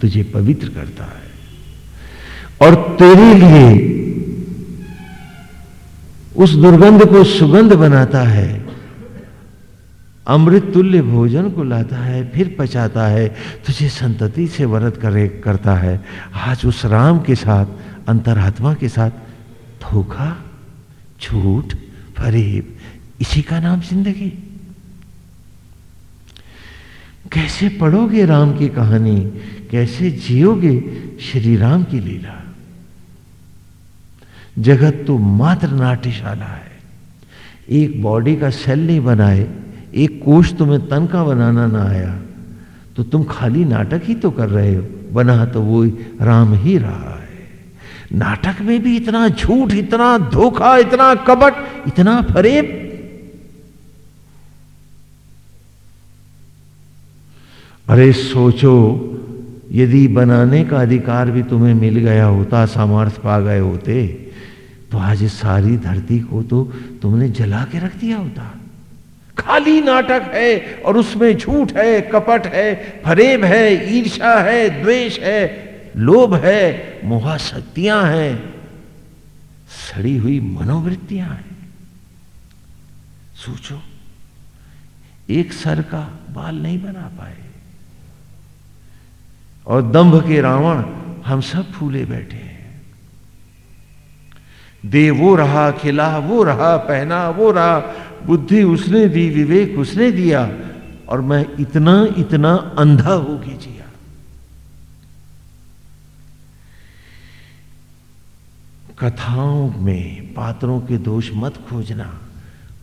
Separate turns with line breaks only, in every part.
तुझे पवित्र करता है। और तेरे लिए उस दुर्गंध को सुगंध बनाता है अमृत तुल्य भोजन को लाता है, फिर पचाता है, तुझे संतति से वरत करे, करता है। आज उस राम के साथ, अंतरात्मा के साथ धोखा, झूठ, फरेब, इसी का नाम ज़िंदगी। कैसे पढ़ोगे राम की कहानी? कैसे जियोगे श्री राम की लीला? जगत तो मात्र नाट्यशाला है। एक बॉडी का सेल नहीं बनाए, एक कोष तुम्हें तन का बनाना ना आया तो तुम खाली नाटक ही तो कर रहे हो, बना तो वो राम ही रहा है। नाटक में भी इतना झूठ, इतना धोखा, इतना कपट, इतना फरेब। अरे सोचो यदि बनाने का अधिकार भी तुम्हें मिल गया होता, सामर्थ्य पा गए होते तो आज इस सारी धरती को तो तुमने जला के रख दिया होता। खाली नाटक है और उसमें झूठ है, कपट है, फरेब है ईर्षा है, द्वेष है, लोभ है, मोहाशक्तियाँ हैं, सड़ी हुई मनोवृत्तियाँ हैं। सोचो, एक सर का बाल नहीं बना पाए। और दंभ के रावण हम सब फूले बैठे हैं। दे वो रहा, खिला, वो रहा, पहना, वो रहा, बुद्धि उसने दी, विवेक उसने दिया, और मैं इतना इतना अंधा होगी जिया। कथाओं में, पात्रों के दोष मत खोजना।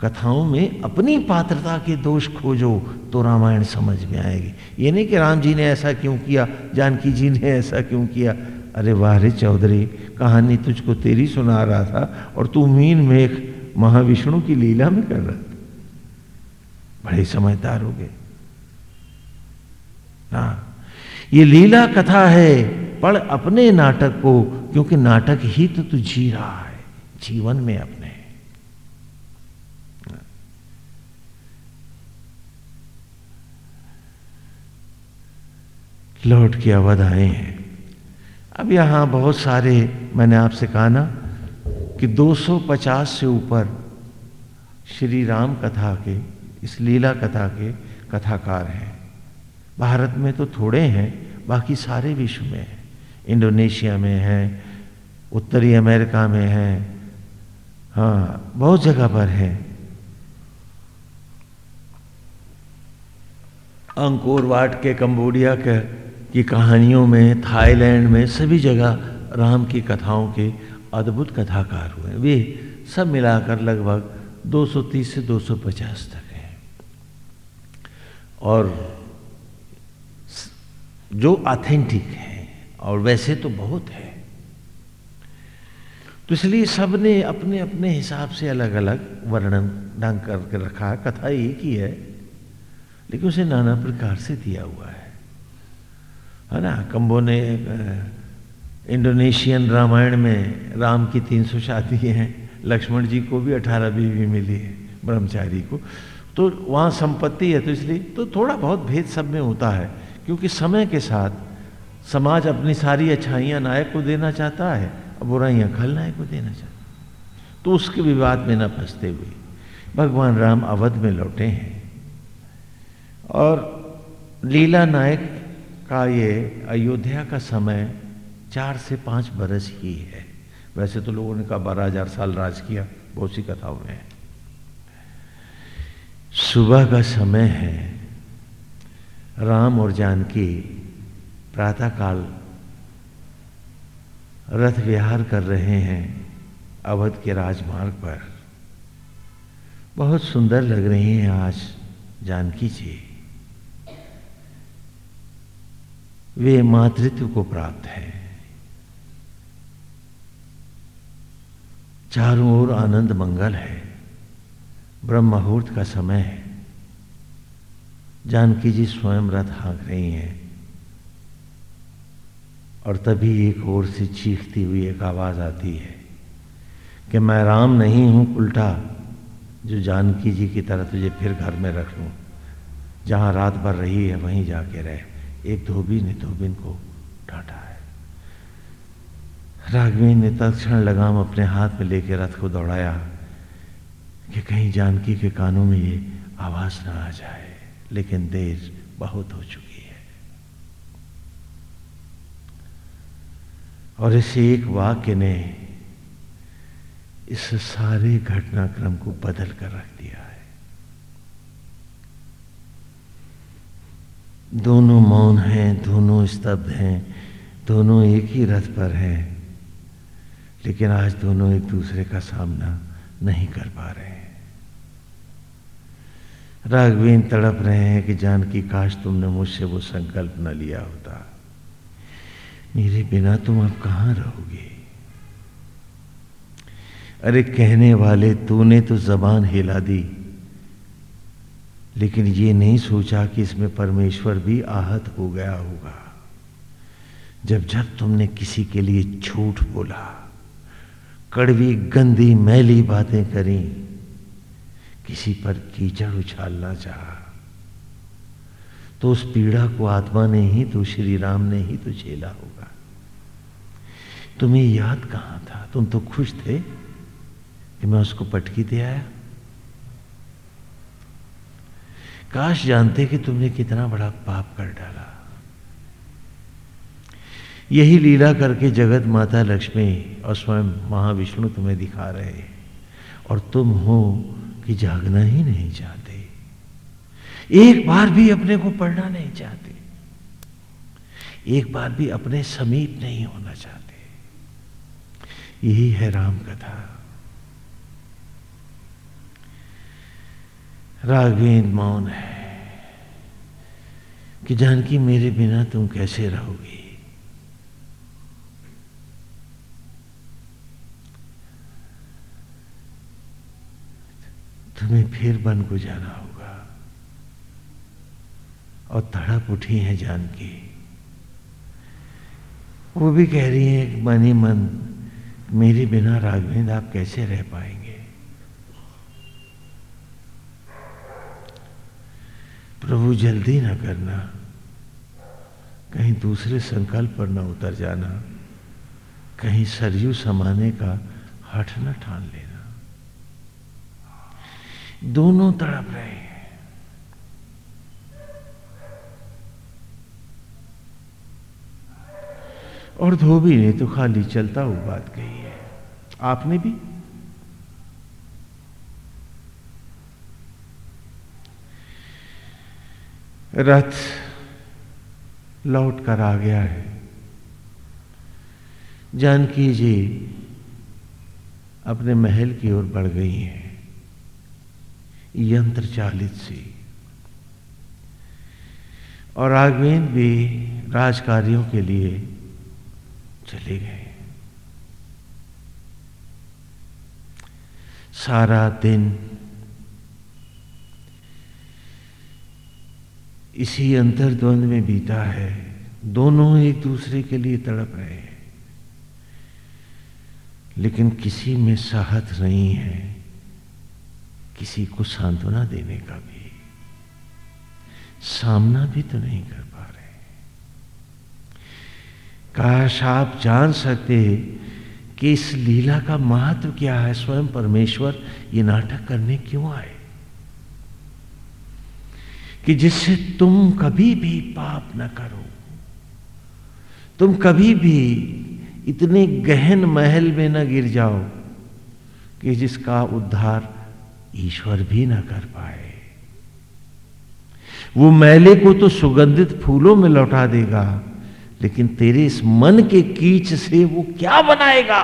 कथाओं में अपनी पात्रता के दोष खोजो तो रामायण समझ में आएगी। ये नहीं कि राम जी ने ऐसा क्यों किया, जानकी जी ने ऐसा क्यों किया। अरे वाह रे चौधरी, कहानी तुझको तेरी सुना रहा था और तू मीन में एक महाविष्णु की लीला में कर रहा था। बड़े समझदार हो गए। हाँ ये लीला कथा है, पढ़ अपने नाटक को, क्योंकि नाटक ही तो तू जी रहा है, जीवन में अपने। लौट के अवध आए हैं। अब यहाँ बहुत सारे, मैंने आपसे कहा ना, कि 250 से ऊपर श्री राम कथा के, इस लीला कथा के कथाकार हैं। भारत में तो थोड़े हैं, बाकी सारे विश्व में हैं। इंडोनेशिया में हैं, उत्तरी अमेरिका में हैं। हाँ बहुत जगह पर है। अंकोर वाट के कंबोडिया के की कहानियों में, थाईलैंड में, सभी जगह राम की कथाओं के अद्भुत कथाकार हुए वे सब मिलाकर लगभग 230 से 250 तक हैं। और जो ऑथेंटिक है, और वैसे तो बहुत है। तो इसलिए सबने अपने अपने हिसाब से अलग अलग वर्णन ढंग करके रखा कथा एक ही है, लेकिन उसे नाना प्रकार से दिया हुआ है। है ना? कंबो ने इंडोनेशियन रामायण में राम की तीन सौ शादी हैं, लक्ष्मण जी को भी अठारह बीवी मिली है, ब्रह्मचारी को। तो वहाँ संपत्ति है तो इसलिए तो थोड़ा बहुत भेद सब में होता है, क्योंकि समय के साथ समाज अपनी सारी अच्छाइयाँ नायक को देना चाहता है, और बुराइयाँ खलनायक को देना चाहता है। तो उसके विवाद में न फंसते हुए भगवान राम अवध में लौटे हैं। और लीला नायक का ये अयोध्या का समय चार से पाँच बरस ही है। वैसे तो लोगों ने कहा बारह हज़ार साल राज किया, बहुत सी कथाओं में सुबह का समय है, राम और जानकी प्रातःकाल रथ विहार कर रहे हैं अवध के राजमार्ग पर। बहुत सुंदर लग रही हैं आज जानकी जी। वे मातृत्व को प्राप्त है। चारों ओर आनंद मंगल है। ब्रह्म मुहूर्त का समय है। जानकी जी स्वयं रथ हाँक रही हैं। और तभी एक ओर से चीखती हुई एक आवाज़ आती है कि मैं राम नहीं हूँ, उल्टा जो जानकी जी की तरह तुझे फिर घर में रख लूँ। जहाँ रात भर रही है, वहीं जाके रहे। एक धोबी ने धोबिन को डांटा है। राघवीन ने तत्ण लगाम अपने हाथ में लेकर रथ को दौड़ाया कि कहीं जानकी के कानों में ये आवाज़ ना आ जाए, लेकिन देर बहुत हो चुकी है। और इस एक वाक्य ने इस सारे घटनाक्रम को बदल कर रख दिया। दोनों मौन हैं, दोनों स्तब्ध हैं, दोनों एक ही रथ पर हैं। लेकिन आज दोनों एक दूसरे का सामना नहीं कर पा रहे हैं। राघवेन तड़प रहे हैं कि जानकी काश तुमने मुझसे वो संकल्प न लिया होता। मेरे बिना तुम अब कहाँ रहोगे? अरे कहने वाले, तूने तो जबान हिला दी। लेकिन ये नहीं सोचा कि इसमें परमेश्वर भी आहत हो गया होगा। जब जब तुमने किसी के लिए झूठ बोला, कड़वी, गंदी, मैली बातें करी, किसी पर कीचड़ उछालना चाहा तो उस पीड़ा को आत्मा ने ही तो श्री राम ने ही तो झेला होगा। तुम्हें याद कहाँ था? तुम तो खुश थे कि मैं उसको पटकी दे आया? काश जानते कि तुमने कितना बड़ा पाप कर डाला। यही लीला करके जगत माता लक्ष्मी और स्वयं महाविष्णु तुम्हें दिखा रहे हैं और तुम हो कि जागना ही नहीं चाहते। एक बार भी अपने को पढ़ना नहीं चाहते। एक बार भी अपने समीप नहीं होना चाहते। यही है राम कथा राघवेंद्र मौन है कि जानकी मेरे बिना तुम कैसे रहोगी? तुम्हें फिर वन को जाना होगा। और तड़प उठी है जानकी। वो भी कह रही है मनी मन, मेरे बिना राघवेंद्र आप कैसे रह पाएँगे प्रभु जल्दी ना करना। कहीं दूसरे संकल्प पर ना उतर जाना। कहीं सरयू समाने का हठ न ठान लेना। दोनों तड़प रहे हैं। और धोबी ने तो खाली चलता हुआ बात कही है। आपने भी? रथ लौट कर आ गया है। जानकी जी अपने महल की ओर बढ़ गई हैं। यंत्र चालित सी। और राघवेंद्र भी राजकार्यों के लिए चले गए। सारा दिन इसी अंतर्द्वंद में बीता है। दोनों एक दूसरे के लिए तड़प रहे हैं। लेकिन किसी में साहत नहीं है। किसी को सांत्वना देने का भी। सामना भी तो नहीं कर पा रहे काश आप जान सकते कि इस लीला का महत्व क्या है? स्वयं परमेश्वर ये नाटक करने क्यों आए? कि जिससे तुम कभी भी पाप न करो। तुम कभी भी इतने गहन महल में न गिर जाओ कि जिसका उद्धार ईश्वर भी न कर पाए। वो मैले को तो सुगंधित फूलों में लौटा देगा, लेकिन तेरे इस मन के कीच से वो क्या बनाएगा,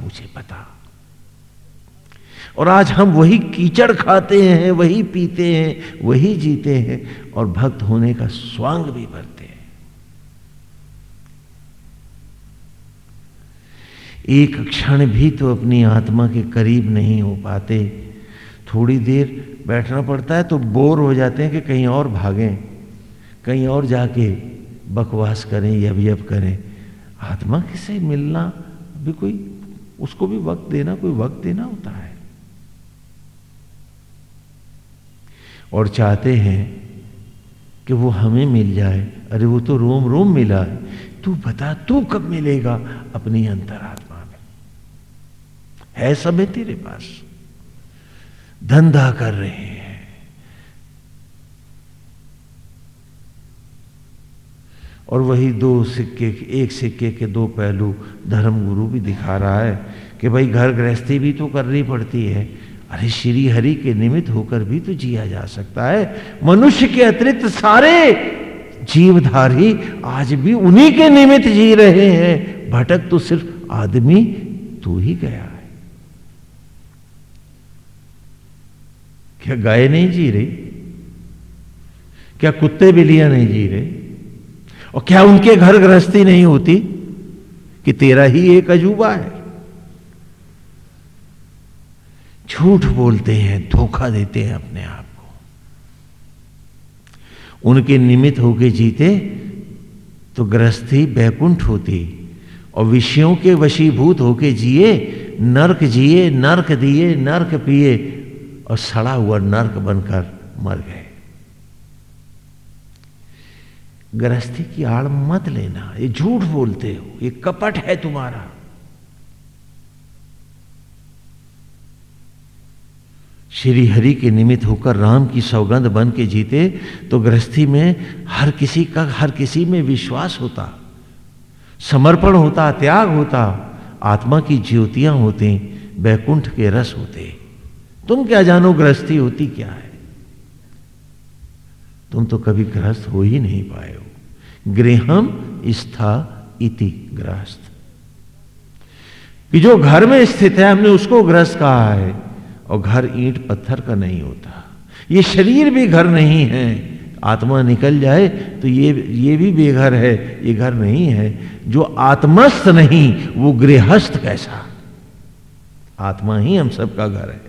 मुझे पता और आज हम वही कीचड़ खाते हैं, वही पीते हैं, वही जीते हैं और भक्त होने का स्वांग भी भरते हैं। एक क्षण भी तो अपनी आत्मा के करीब नहीं हो पाते। थोड़ी देर बैठना पड़ता है तो बोर हो जाते हैं कि कहीं और भागें, कहीं और जाके बकवास करें यब यब करें। आत्मा किसे मिलना भी कोई, उसको भी वक्त देना, कोई वक्त देना होता है। और चाहते हैं कि वो हमें मिल जाए। अरे, वो तो रोम रोम मिला है। तू बता, तू कब मिलेगा अपनी अंतरात्मा में? है समय तेरे पास। धंधा कर रहे हैं। और वही दो सिक्के, एक सिक्के के दो पहलू धर्म गुरु भी दिखा रहा है कि भाई घर गृहस्थी भी तो करनी पड़ती है। अरे श्री हरि के निमित्त होकर भी तो जिया जा सकता है। मनुष्य के अतिरिक्त सारे जीवधारी आज भी उन्हीं के निमित्त जी रहे हैं। भटक तो सिर्फ़ आदमी, तू ही गया है। क्या गाय नहीं जी रही? क्या कुत्ते बिल्लियाँ नहीं जी रहे? और क्या उनके घर गृहस्थी नहीं होती कि तेरा ही एक अजूबा है? झूठ बोलते हैं, धोखा देते हैं अपने आप को। उनके निमित्त होके जीते तो गृहस्थी बैकुंठ होती, और विषयों के वशीभूत होके जिए, नरक जिए, नरक दिए, नरक पिए, और सड़ा हुआ नरक बनकर मर गए। गृहस्थी की आड़ मत लेना, ये झूठ बोलते हो, ये कपट है तुम्हारा। श्री हरि के निमित्त होकर राम की सौगंध बन के जीते तो गृहस्थी में हर किसी का, हर किसी में विश्वास होता। समर्पण होता, त्याग होता, आत्मा की ज्योतियाँ होती बैकुंठ के रस होते। तुम क्या जानो गृहस्थी होती क्या है? तुम तो कभी गृहस्थ हो ही नहीं पाए हो। गृहम स्था इति गृहस्थ। कि जो घर में स्थित है, हमने उसको गृहस्थ कहा है। और घर ईंट पत्थर का नहीं होता। ये शरीर भी घर नहीं है। आत्मा निकल जाए तो ये ये भी बेघर है, ये घर नहीं है। जो आत्मस्थ नहीं, वो गृहस्थ कैसा? आत्मा ही हम सबका घर है।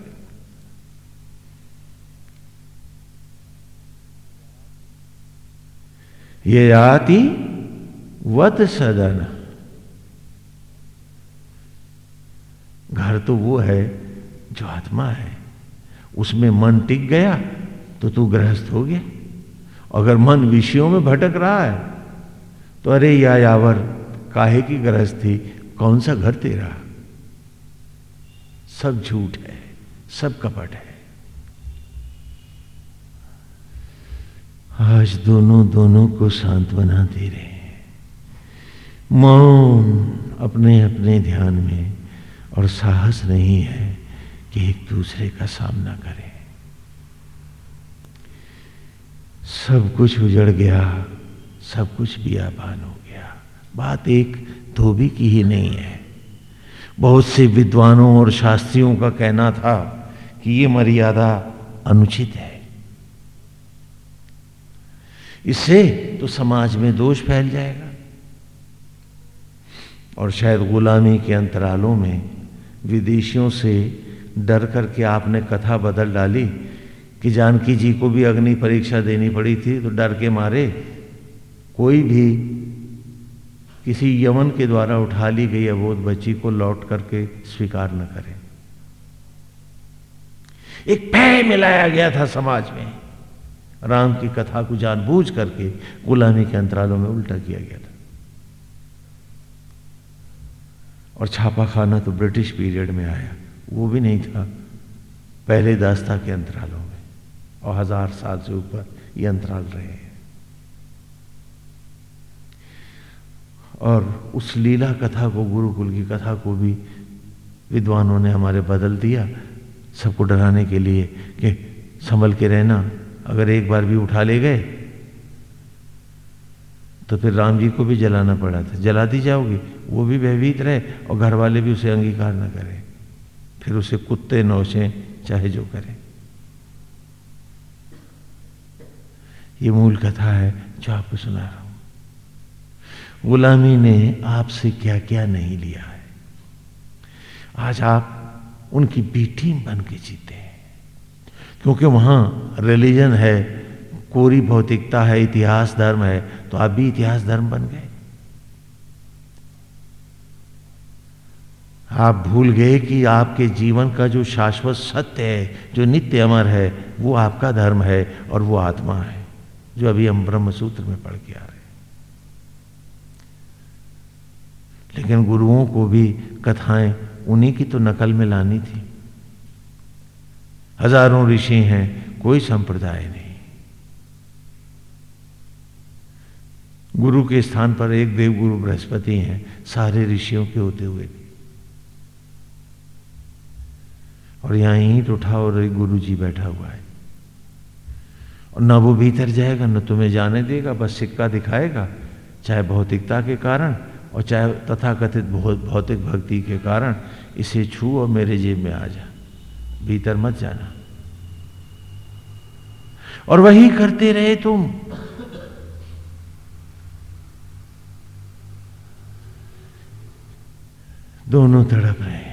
ये आती वत सदन। घर तो वो है जो आत्मा है, उसमें मन टिक गया तो तू गृहस्थ हो गया। अगर मन विषयों में भटक रहा है तो अरे या यावर, काहे की गृहस्थी कौन सा घर तेरा? सब झूठ है, सब कपट है। आज दोनों दोनों को सांत्वना दे रहे हैं। मौन अपने अपने ध्यान में, और साहस नहीं है कि एक दूसरे का सामना करें। सब कुछ उजड़ गया, सब कुछ बियाबान हो गया। बात एक धोबी की ही नहीं है। बहुत से विद्वानों और शास्त्रियों का कहना था कि ये मर्यादा अनुचित है। इससे तो समाज में दोष फैल जाएगा। और शायद गुलामी के अंतरालों में विदेशियों से डर करके आपने कथा बदल डाली कि जानकी जी को भी अग्नि परीक्षा देनी पड़ी थी तो डर के मारे कोई भी किसी यमन के द्वारा उठा ली गई अबोध बच्ची को लौट करके स्वीकार न करें। एक भय मिलाया गया था समाज में। राम की कथा को जानबूझ करके गुलामी के अंतरालों में उल्टा किया गया था। और छापा खाना तो ब्रिटिश पीरियड में आया। वो भी नहीं था। पहले दास्ता के अंतरालों में और हज़ार साल से ऊपर ये अंतराल रहे हैं। और उस लीला कथा को, गुरुकुल की कथा को भी विद्वानों ने हमारे बदल दिया। सबको डराने के लिए कि संभल के रहना, अगर एक बार भी उठा ले गए तो फिर राम जी को भी जलाना पड़ा था। जला दी जाओगी, वो भी भयभीत रहे और घर वाले भी उसे अंगीकार ना करें। फिर उसे कुत्ते नौशे चाहे जो करें। ये मूल कथा है जो आपको सुना रहा हूँ। गुलामी ने आपसे क्या क्या नहीं लिया है। आज आप उनकी बीटीम बन के जीते हैं। क्योंकि वहाँ रिलीजन है, कोरी भौतिकता है, इतिहास धर्म है तो आप भी इतिहास धर्म बन गए। आप भूल गए कि आपके जीवन का जो शाश्वत सत्य है, जो नित्य अमर है, वो आपका धर्म है और वो आत्मा है, जो अभी हम ब्रह्म सूत्र में पढ़ के आ रहे हैं। लेकिन गुरुओं को भी कथाएँ उन्हीं की तो नकल में लानी थी। हज़ारों ऋषि हैं, कोई संप्रदाय नहीं। गुरु के स्थान पर एक देव गुरु बृहस्पति हैं, सारे ऋषियों के होते हुए भी। और यहाँ ईंट उठा और गुरु जी बैठा हुआ है। और न वो भीतर जाएगा, न तुम्हें जाने देगा, बस सिक्का दिखाएगा, चाहे भौतिकता के कारण और चाहे तथाकथित भौतिक भक्ति के कारण, इसे छू और मेरे जेब में आ जा। भीतर मत जाना। और वही करते रहे तुम। दोनों तड़प रहे।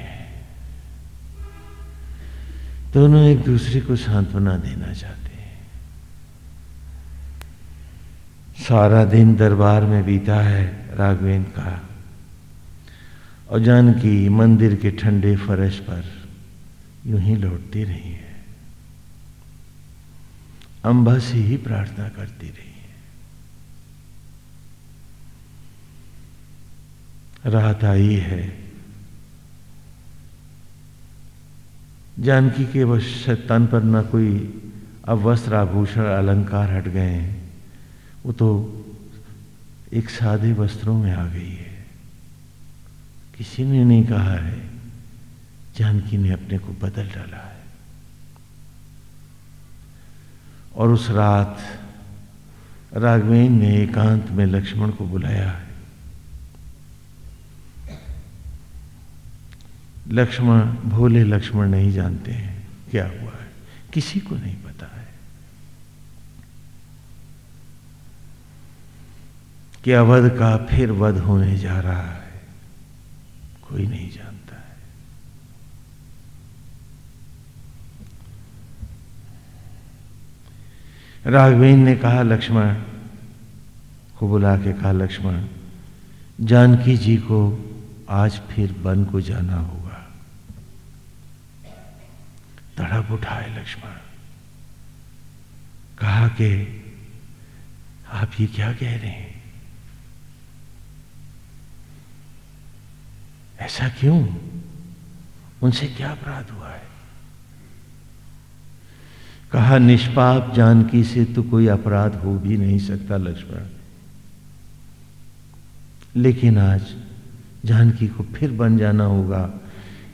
दोनों एक दूसरे को सांत्वना देना चाहते हैं। सारा दिन दरबार में बीता है राघवेंद्र का, और जानकी मंदिर के ठंडे फर्श पर यूँ ही लौटती रही है। अंबा से ही प्रार्थना करती रही है। रात आई है जानकी के वश तन पर ना कोई अब वस्त्र आभूषण, अलंकार हट गए हैं। वो तो एक सादे वस्त्रों में आ गई है। किसी ने नहीं कहा है, जानकी ने अपने को बदल डाला है। और उस रात राघवेन ने एकांत में लक्ष्मण को बुलाया है। लक्ष्मण, भोले लक्ष्मण नहीं जानते हैं क्या हुआ है। किसी को नहीं पता है। कि अवध का फिर वध होने जा रहा है, कोई नहीं जानता है। राघवेन ने कहा, लक्ष्मण, को बुला के कहा, लक्ष्मण, जानकी जी को आज फिर वन को जाना होगा। तड़प उठाए लक्ष्मण। कहा कि, आप ये क्या कह रहे हैं? ऐसा क्यों? उनसे क्या अपराध हुआ है? कहा, निष्पाप जानकी से तो कोई अपराध हो भी नहीं सकता लक्ष्मण। लेकिन आज जानकी को फिर बन जाना होगा,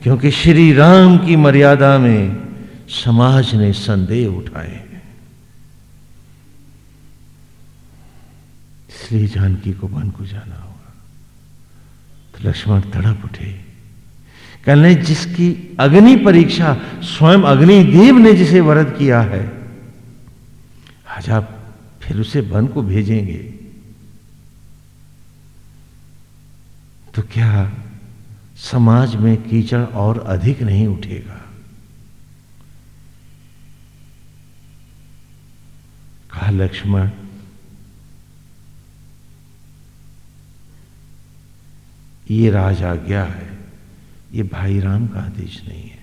क्योंकि श्री राम की मर्यादा में समाज ने संदेह उठाए हैं। इसलिए जानकी को वन को जाना होगा तो लक्ष्मण तड़प उठे। कहने जिसकी अग्नि परीक्षा, स्वयं अग्निदेव ने जिसे वरद किया है, आज आप फिर उसे वन को भेजेंगे। तो क्या समाज में कीचड़ और अधिक नहीं उठेगा? कहा, लक्ष्मण, ये राज आज्ञा है, ये भाई राम का आदेश नहीं है।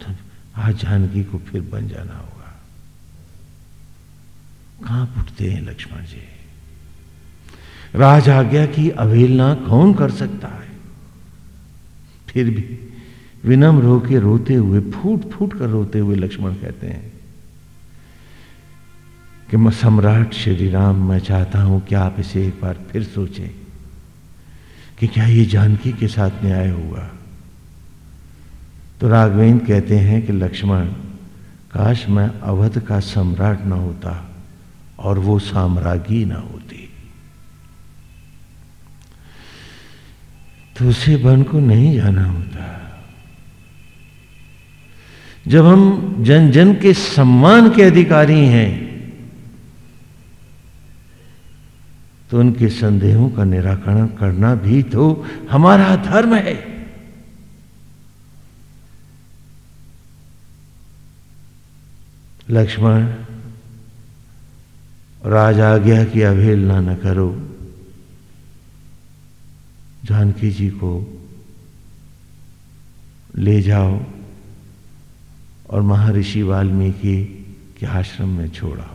तो आज जानकी को फिर बन जाना होगा। कहाँ फुटते हैं लक्ष्मण जी? राज आज्ञा की अवहेलना कौन कर सकता है? फिर भी विनम्र होकर रोते हुए फूट फूट कर रोते हुए लक्ष्मण कहते हैं कि मैं सम्राट श्री राम मैं चाहता हूँ कि आप इसे एक बार फिर सोचें कि क्या ये जानकी के साथ न्याय हुआ। तो राघवेंद्र कहते हैं कि, लक्ष्मण, काश मैं अवध का सम्राट न होता और वो साम्राज्ञी ना होती। तो उसे वन को नहीं जाना होता। जब हम जन जन के सम्मान के अधिकारी हैं तो उनके संदेहों का निराकरण करना भी तो हमारा धर्म है। लक्ष्मण, राज आज्ञा की अवहेलना न करो। जानकी जी को ले जाओ और महर्षि वाल्मीकि के आश्रम में छोड़ाओ।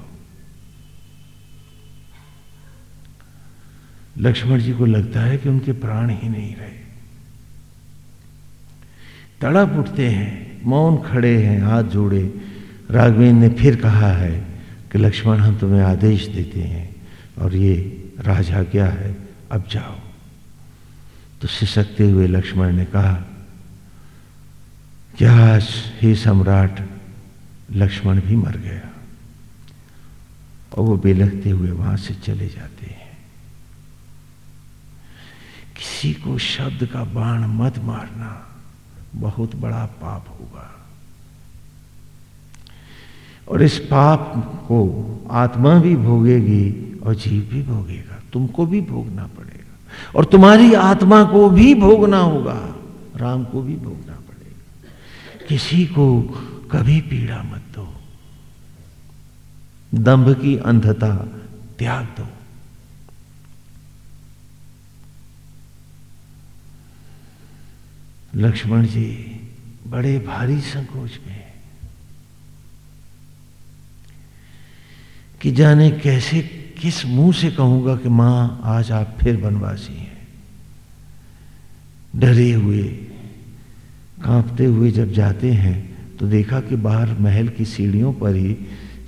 लक्ष्मण जी को लगता है कि उनके प्राण ही नहीं रहे। तड़प उठते हैं, मौन खड़े हैं, हाथ जोड़े। राघवेंद्र ने फिर कहा है कि लक्ष्मण, हम तुम्हें आदेश देते हैं और ये राजा क्या है? अब जाओ। तो सिसकते हुए लक्ष्मण ने कहा, क्या आज ही सम्राट लक्ष्मण भी मर गया? और वो बेलकते हुए वहाँ से चले जाते हैं। किसी को शब्द का बाण मत मारना बहुत बड़ा पाप होगा। और इस पाप को आत्मा भी भोगेगी और जीव भी भोगेगा। तुमको भी भोगना पड़ेगा और तुम्हारी आत्मा को भी भोगना होगा। राम को भी भोगना पड़ेगा। किसी को कभी पीड़ा मत दो। दंभ की अंधता त्याग दो। लक्ष्मण जी बड़े भारी संकोच में कि जाने कैसे, किस मुँह से कहूँगा कि माँ, आज आप फिर बनवासी हैं। डरे हुए, कांपते हुए जब जाते हैं तो देखा कि बाहर महल की सीढ़ियों पर ही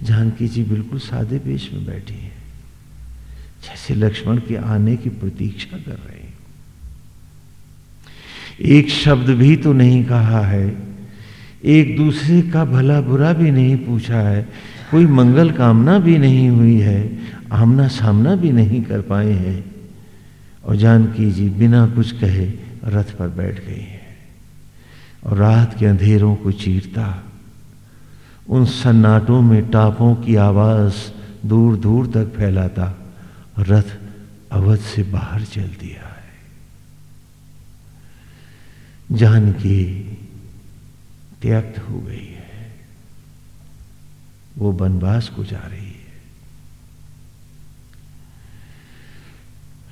जानकी जी बिल्कुल सादे पेश में बैठी है। जैसे लक्ष्मण के आने की प्रतीक्षा कर रहे हैं। एक शब्द भी तो नहीं कहा है। एक दूसरे का भला बुरा भी नहीं पूछा है। कोई मंगल कामना भी नहीं हुई है। आमना सामना भी नहीं कर पाए हैं। और जानकी जी बिना कुछ कहे रथ पर बैठ गई है। और रात के अंधेरों को चीरता, उन सन्नाटों में टापों की आवाज़ दूर दूर तक फैलाता, रथ अवध से बाहर चल दिया। जानकी त्यक्त हो गई है। वो बनवास को जा रही है।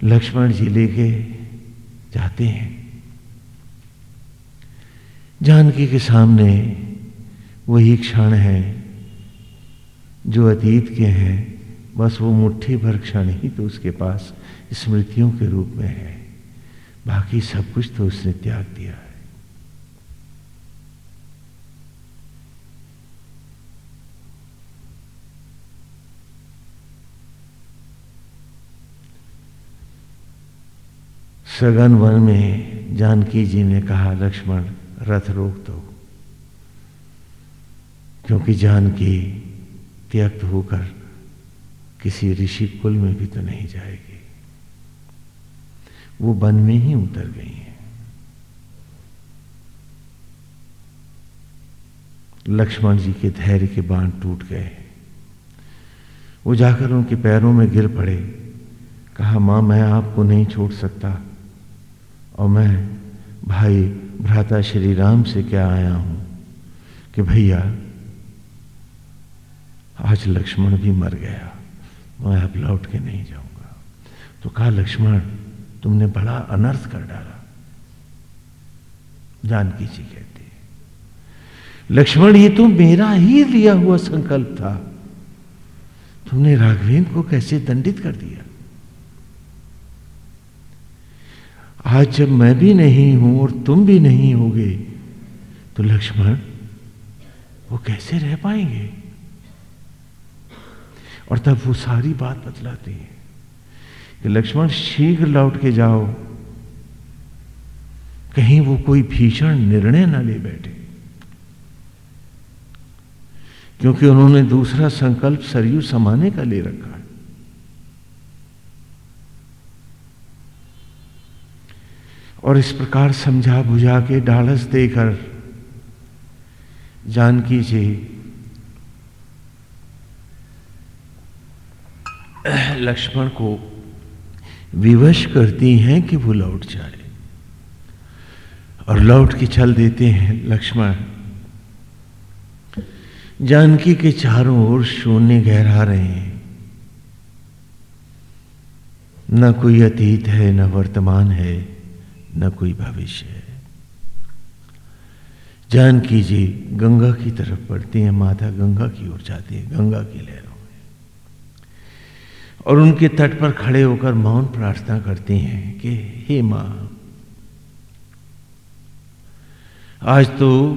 लक्ष्मण जी लेके जाते हैं। जानकी के सामने वही क्षण है जो अतीत के हैं। बस वो मुट्ठी भर क्षण ही तो उसके पास स्मृतियों के रूप में है। बाकी सब कुछ तो उसने त्याग दिया है। सगन वन में जानकी जी ने कहा, लक्ष्मण, रथ रोक दो, क्योंकि जानकी त्यक्त होकर किसी ऋषि कुल में भी तो नहीं जाएगी। वो वन में ही उतर गई है। लक्ष्मण जी के धैर्य के बाण टूट गए वो जाकर उनके पैरों में गिर पड़े। कहा, माँ, मैं आपको नहीं छोड़ सकता। और मैं भाई भ्राता श्री राम से क्या आया हूँ कि भैया, आज लक्ष्मण भी मर गया, मैं अब लौट के नहीं जाऊँगा। तो कहा, लक्ष्मण, तुमने बड़ा अनर्थ कर डाला। जानकी जी कहते लक्ष्मण, ये तो मेरा ही लिया हुआ संकल्प था। तुमने राघवेंद्र को कैसे दंडित कर दिया? आज जब मैं भी नहीं हूँ और तुम भी नहीं होगे तो लक्ष्मण, वो कैसे रह पाएँगे? और तब वो सारी बात बतलाती है कि लक्ष्मण, शीघ्र लौट के जाओ। कहीं वो कोई भीषण निर्णय ना ले बैठे। क्योंकि उन्होंने दूसरा संकल्प सरयू समाने का ले रखा है और इस प्रकार समझा बुझा के ढालस देकर जानकी जी लक्ष्मण को विवश करती हैं कि वो लौट जाए। और लौट के चल देते हैं लक्ष्मण। जानकी के चारों ओर शून्य गहरा रहे हैं। न कोई अतीत है, न वर्तमान है। न कोई भविष्य है। जानकी जी गंगा की तरफ़ बढ़ती हैं, माता गंगा की ओर जाती है, गंगा की लहरों में। और उनके तट पर खड़े होकर मौन प्रार्थना करती हैं कि, हे माँ, आज तो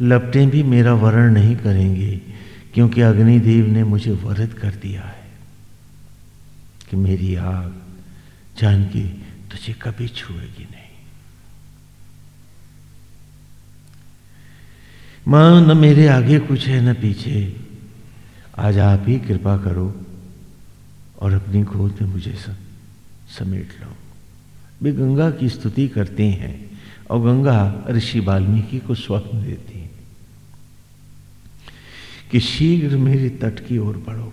लपटें भी मेरा वरण नहीं करेंगे, क्योंकि अग्निदेव ने मुझे वरद कर दिया है कि मेरी आग जानकी तुझे कभी छुएगी नहीं। माँ, न मेरे आगे कुछ है, न पीछे। आज आप ही कृपा करो और अपनी गोद में मुझे समेट लो। वे गंगा की स्तुति करते हैं और गंगा ऋषि वाल्मीकि को स्वप्न देती है कि शीघ्र मेरे तट की ओर बढ़ो।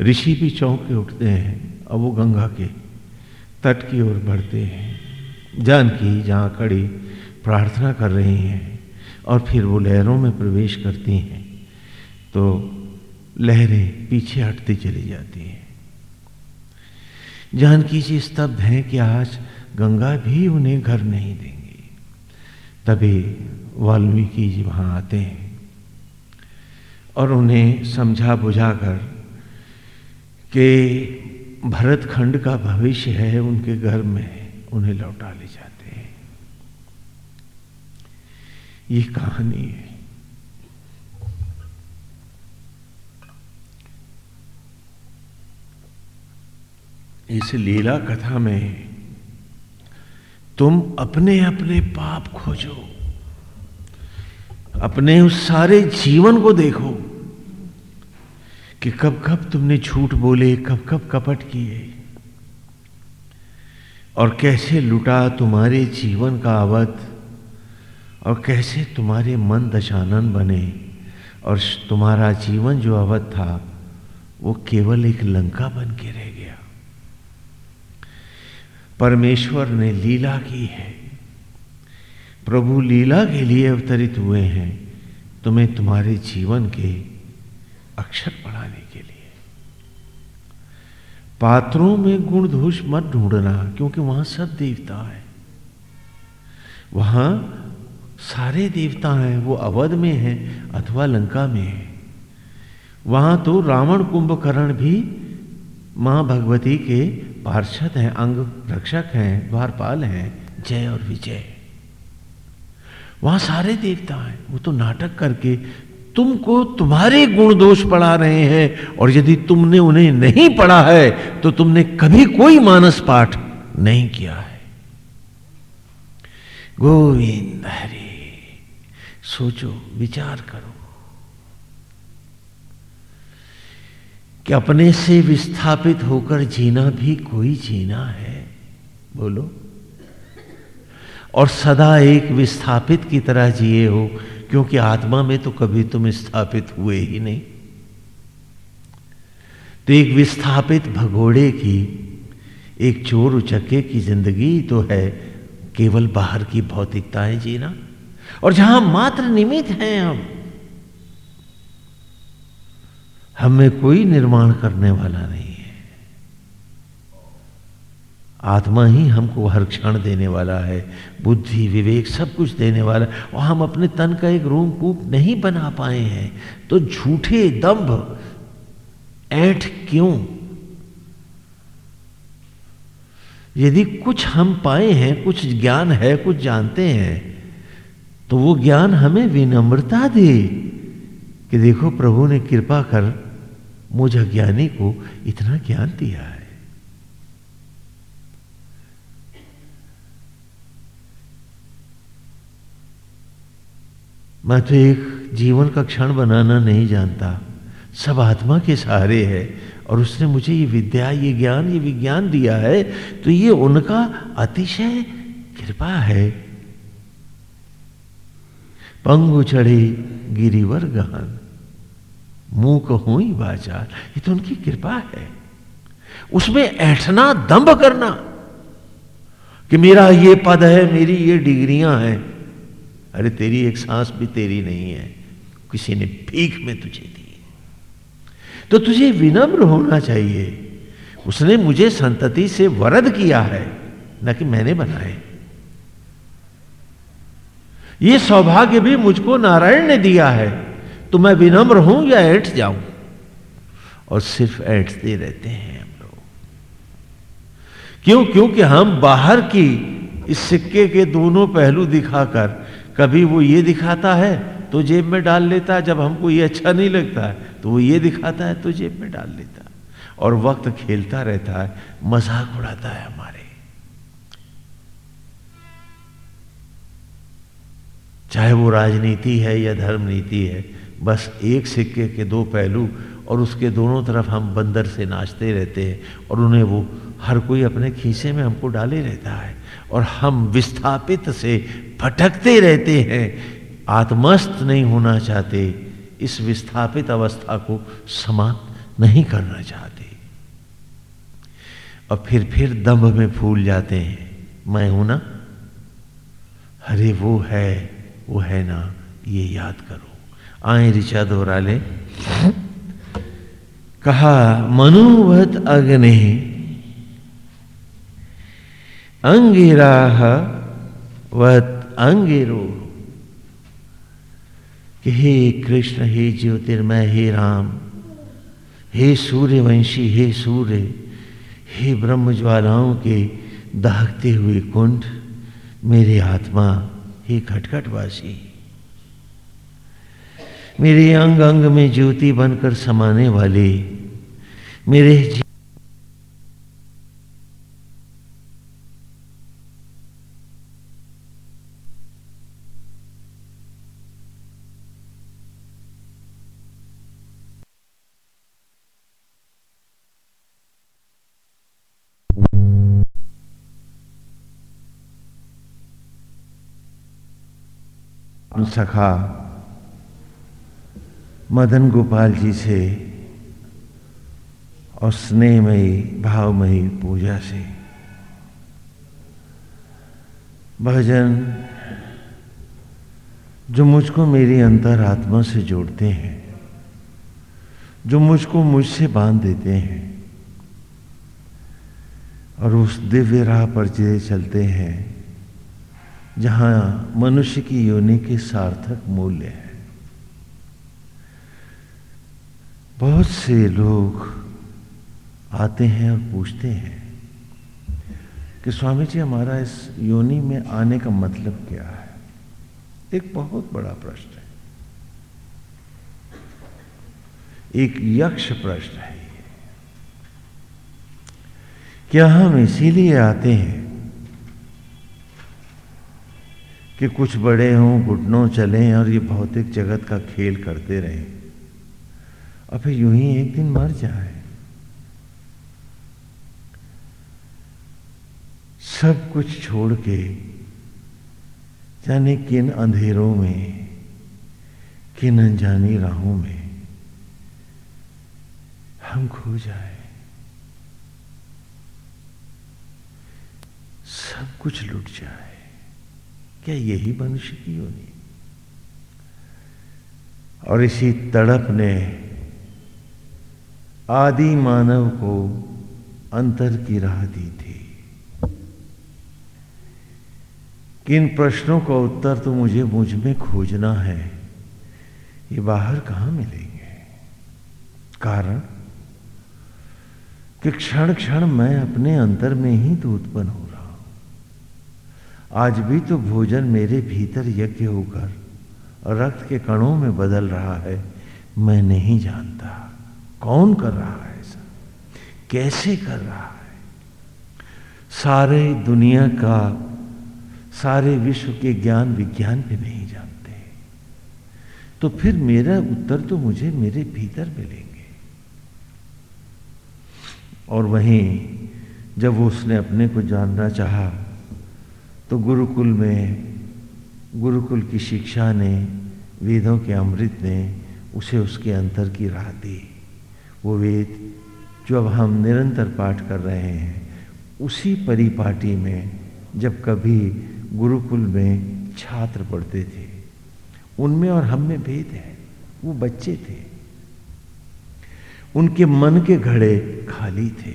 ऋषि भी चौंक के उठते हैं और वो गंगा के तट की ओर बढ़ते हैं। जानकी, जहाँ खड़ी प्रार्थना कर रही हैं और फिर वो लहरों में प्रवेश करती हैं तो लहरें पीछे हटती चली जाती हैं। जानकी जी स्तब्ध हैं कि आज गंगा भी उन्हें घर नहीं देंगे। तभी वाल्मीकि जी वहाँ आते हैं और उन्हें समझा बुझाकर कि भरत खंड का भविष्य है, उनके घर में उन्हें लौटा ले जाते हैं। ये कहानी है। इस लीला कथा में तुम अपने अपने पाप खोजो, अपने उस सारे जीवन को देखो कि कब कब तुमने झूठ बोले, कब कब कपट किए और कैसे लुटा तुम्हारे जीवन का अवध। और कैसे तुम्हारे मन दशानन बने और तुम्हारा जीवन जो अवध था, वो केवल एक लंका बन के रह गया। परमेश्वर ने लीला की है। प्रभु लीला के लिए अवतरित हुए हैं तुम्हें तुम्हारे जीवन के अक्षर पढ़ाने के लिए। पात्रों में गुण दोष मत ढूंढना, क्योंकि वहाँ सब देवता है। वहाँ सारे देवता हैं, वो अवध में हैं, अथवा लंका में है। वहाँ तो रावण कुंभकर्ण भी माँ भगवती के पार्षद हैं, अंग रक्षक हैं, द्वारपाल हैं, जय और विजय। वहाँ सारे देवता हैं, वो तो नाटक करके तुमको तुम्हारे गुण दोष पढ़ा रहे हैं, और यदि तुमने उन्हें नहीं पढ़ा है तो तुमने कभी कोई मानस पाठ नहीं किया है। गोविंद हरे। सोचो, विचार करो कि अपने से विस्थापित होकर जीना भी कोई जीना है। बोलो। और सदा एक विस्थापित की तरह जिए हो, क्योंकि आत्मा में तो कभी तुम स्थापित हुए ही नहीं। तो एक विस्थापित भगोड़े की, एक चोर उचक्के की ज़िंदगी तो है, केवल बाहर की भौतिकताएँ जीना। और जहाँ मात्र निमित हैं हम, हमें कोई निर्माण करने वाला नहीं है। आत्मा ही हमको हर क्षण देने वाला है, बुद्धि, विवेक, सब कुछ देने वाला और हम अपने तन का एक रूम कूप नहीं बना पाए हैं तो झूठे दंभ ऐठ क्यों? यदि कुछ हम पाए हैं, कुछ ज्ञान है, कुछ जानते हैं तो वो ज्ञान हमें विनम्रता दे कि देखो प्रभु ने कृपा कर मुझ अज्ञानी को इतना ज्ञान दिया है। मैं तो एक जीवन का क्षण बनाना नहीं जानता। सब आत्मा के सहारे है और उसने मुझे ये विद्या, ये ज्ञान, ये विज्ञान दिया है तो ये उनका अतिशय कृपा है। पंगु चढ़ी गिरिवर गहन। मुँह को ही बाचार ये तो उनकी कृपा है। उसमें ऐठना, दंभ करना कि मेरा ये पद है, मेरी ये डिग्रियाँ हैं। अरे तेरी एक सांस भी तेरी नहीं है। किसी ने भीख में तुझे दी तो तुझे विनम्र होना चाहिए। उसने मुझे संतति से वरद किया है, न कि मैंने बनाए। ये सौभाग्य भी मुझको नारायण ने दिया है। तो मैं विनम्र हूँ या ऐठ जाऊँ? और सिर्फ़ ऐठते रहते हैं हम लोग। क्यों? क्योंकि हम बाहर की इस सिक्के के दोनों पहलू दिखाकर कभी वो ये दिखाता है तो जेब में डाल लेता है। जब हमको ये अच्छा नहीं लगता है तो वो ये दिखाता है तो जेब में डाल लेता है। और वक्त खेलता रहता है, मज़ाक उड़ाता है हमारे चाहे वो राजनीति है या धर्म नीति है, बस एक सिक्के के दो पहलू और उसके दोनों तरफ़ हम बंदर से नाचते रहते हैं और उन्हें वो हर कोई अपने खीसे में हमको डाले रहता है और हम विस्थापित से भटकते रहते हैं। आत्मस्त नहीं होना चाहते, इस विस्थापित अवस्था को समाप्त नहीं करना चाहते। और फिर फिर दम्भ में फूल जाते हैं। मैं हूँ ना? अरे वो है वो है ना, ये याद करो। आए ऋचा दोहरा ले कहा, मनुवत अग्नि। अंगिरा वत अंगिरो। कि हे कृष्ण, हे ज्योतिर्मय हे राम, हे सूर्यवंशी, हे सूर्य, हे ब्रह्म ज्वालाओं के दहकते हुए कुंड, मेरे आत्मा हे खटखटवासी मेरे अंग अंग में ज्योति बनकर समाने वाले मेरे सखा मदन गोपाल जी से और स्नेहमयी, भावमयी पूजा से। भजन जो मुझको मेरी अंतर आत्मा से जोड़ते हैं, जो मुझको मुझसे बाँध देते हैं, और उस दिव्य राह पर चलते हैं जहाँ मनुष्य की योनि के सार्थक मूल्य है। बहुत से लोग आते हैं और पूछते हैं कि स्वामी जी हमारा इस योनि में आने का मतलब क्या है? एक बहुत बड़ा प्रश्न है। एक यक्ष प्रश्न है क्या हम इसीलिए आते हैं कि कुछ बड़े हों, घुटनों चलें और ये भौतिक जगत का खेल करते रहें। और फिर यूँ ही एक दिन मर जाए। सब कुछ छोड़ के, जाने किन अंधेरों में, किन अनजानी राहों में, हम खो जाए। सब कुछ लुट जाए। क्या यही मनुष्य की योनि? और इसी तड़प ने आदि मानव को अंतर की राह दी थी। किन प्रश्नों का उत्तर तो मुझे मुझमें खोजना है, ये बाहर कहाँ मिलेंगे? कारण? कि क्षण क्षण मैं अपने अंतर में ही तो उत्पन्न हूँ आज भी तो भोजन मेरे भीतर यज्ञ होकर रक्त के कणों में बदल रहा है। मैं नहीं जानता कौन कर रहा है ऐसा, कैसे कर रहा है। सारे दुनिया का, सारे विश्व के ज्ञान विज्ञान भी नहीं जानते। तो फिर मेरा उत्तर तो मुझे मेरे भीतर मिलेंगे। और वहीं जब उसने अपने को जानना चाहा तो गुरुकुल में, गुरुकुल की शिक्षा ने, वेदों के अमृत ने उसे उसके अंतर की राह दी। वो वेद जो अब हम निरंतर पाठ कर रहे हैं, उसी परिपाटी में जब कभी गुरुकुल में छात्र पढ़ते थे, उनमें और हम में भेद है, वो बच्चे थे। उनके मन के घड़े खाली थे,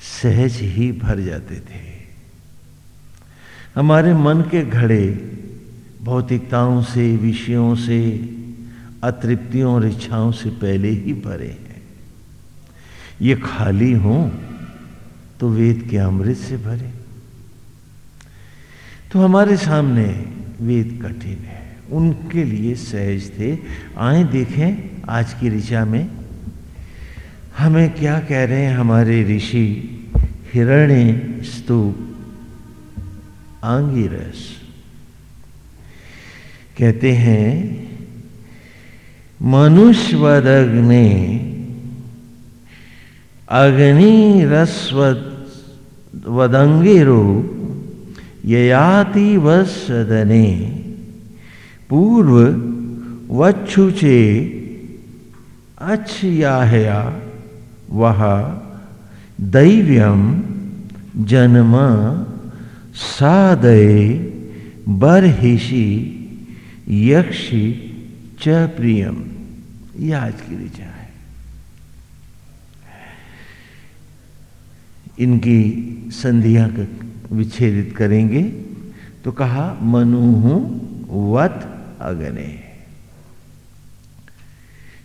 सहज ही भर जाते थे। हमारे मन के घड़े भौतिकताओं से, विषयों से, अतृप्तियों और इच्छाओं से पहले ही भरे हैं। ये खाली हो तो वेद के अमृत से भरे। तो हमारे सामने वेद कठिन है। उनके लिए सहज थे। आए देखें आज की ऋचा में। हमें क्या कह रहे हैं हमारे ऋषि? हिरण्य स्तूप। आंगिरस। कहते हैं, मनुष्यवदग्ने अग्नि रसवद वदंगिरो ययाति वसदने पूर्व वक्षुचे अच्छयाहया वह दैव्यम जन्म सादय बरहिषि यक्षि च प्रियम। यह आज की ऋचा है। इनकी संधियाँ विच्छेदित करेंगे। तो कहा, मनु वत अगने।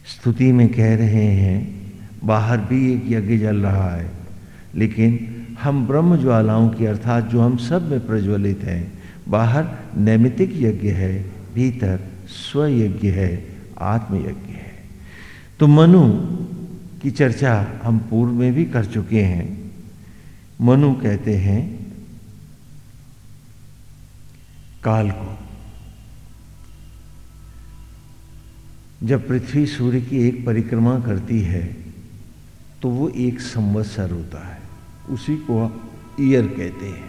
स्तुति में कह रहे हैं, बाहर भी एक यज्ञ जल रहा है, लेकिन हम ब्रह्म ज्वालाओं की अर्थात जो हम सब में प्रज्वलित हैं, बाहर नैमितिक यज्ञ है, भीतर स्वयज्ञ है, आत्मयज्ञ है। तो मनु की चर्चा हम पूर्व में भी कर चुके हैं। मनु कहते हैं, काल को। जब पृथ्वी सूर्य की एक परिक्रमा करती है तो वो एक संवत्सर होता है। उसी को ईयर कहते हैं।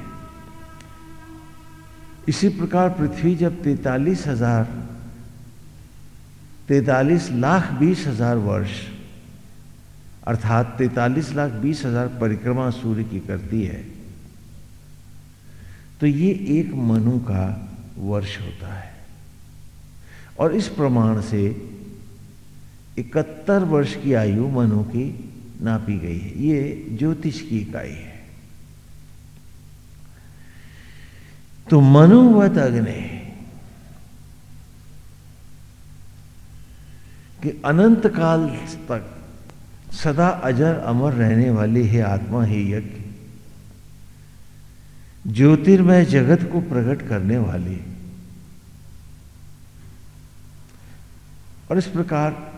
इसी प्रकार पृथ्वी जब तैतालीस हज़ार, तैतालीस लाख बीस हज़ार वर्ष, अर्थात तैतालीस लाख बीस हज़ार परिक्रमा सूर्य की करती है तो ये एक मनु का वर्ष होता है। और इस प्रमाण से इकहत्तर वर्ष की आयु मनु की नापी गई है। ये ज्योतिष की इकाई है। तो मनुवत अग्नि, कि अनंत काल तक सदा अजर अमर रहने वाली है आत्मा, ही यज्ञ। ज्योतिर्मय जगत को प्रकट करने वाली। और इस प्रकार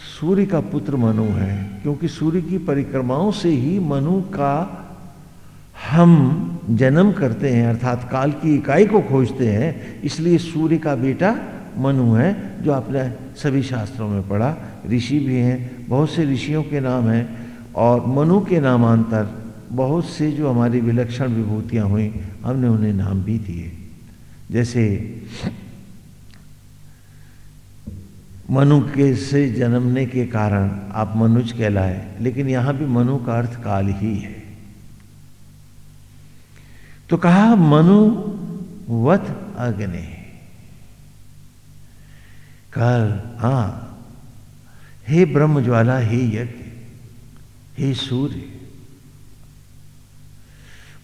सूर्य का पुत्र मनु है, क्योंकि सूर्य की परिक्रमाओं से ही मनु का हम जन्म करते हैं, अर्थात काल की इकाई को खोजते हैं, इसलिए सूर्य का बेटा मनु है, जो आपने सभी शास्त्रों में पढ़ा। ऋषि भी हैं, बहुत से ऋषियों के नाम हैं, और मनु के नामांतर बहुत से जो हमारी विलक्षण विभूतियाँ हुई, हमने उन्हें नाम भी दिए। जैसे मनु के से जन्मने के कारण आप मनुज कहलाए, लेकिन यहाँ भी मनु का अर्थ काल ही है। तो कहा, मनु वत अग्नि। काल, हा, हे ब्रह्म ज्वाला हे यज्ञ, हे सूर्य,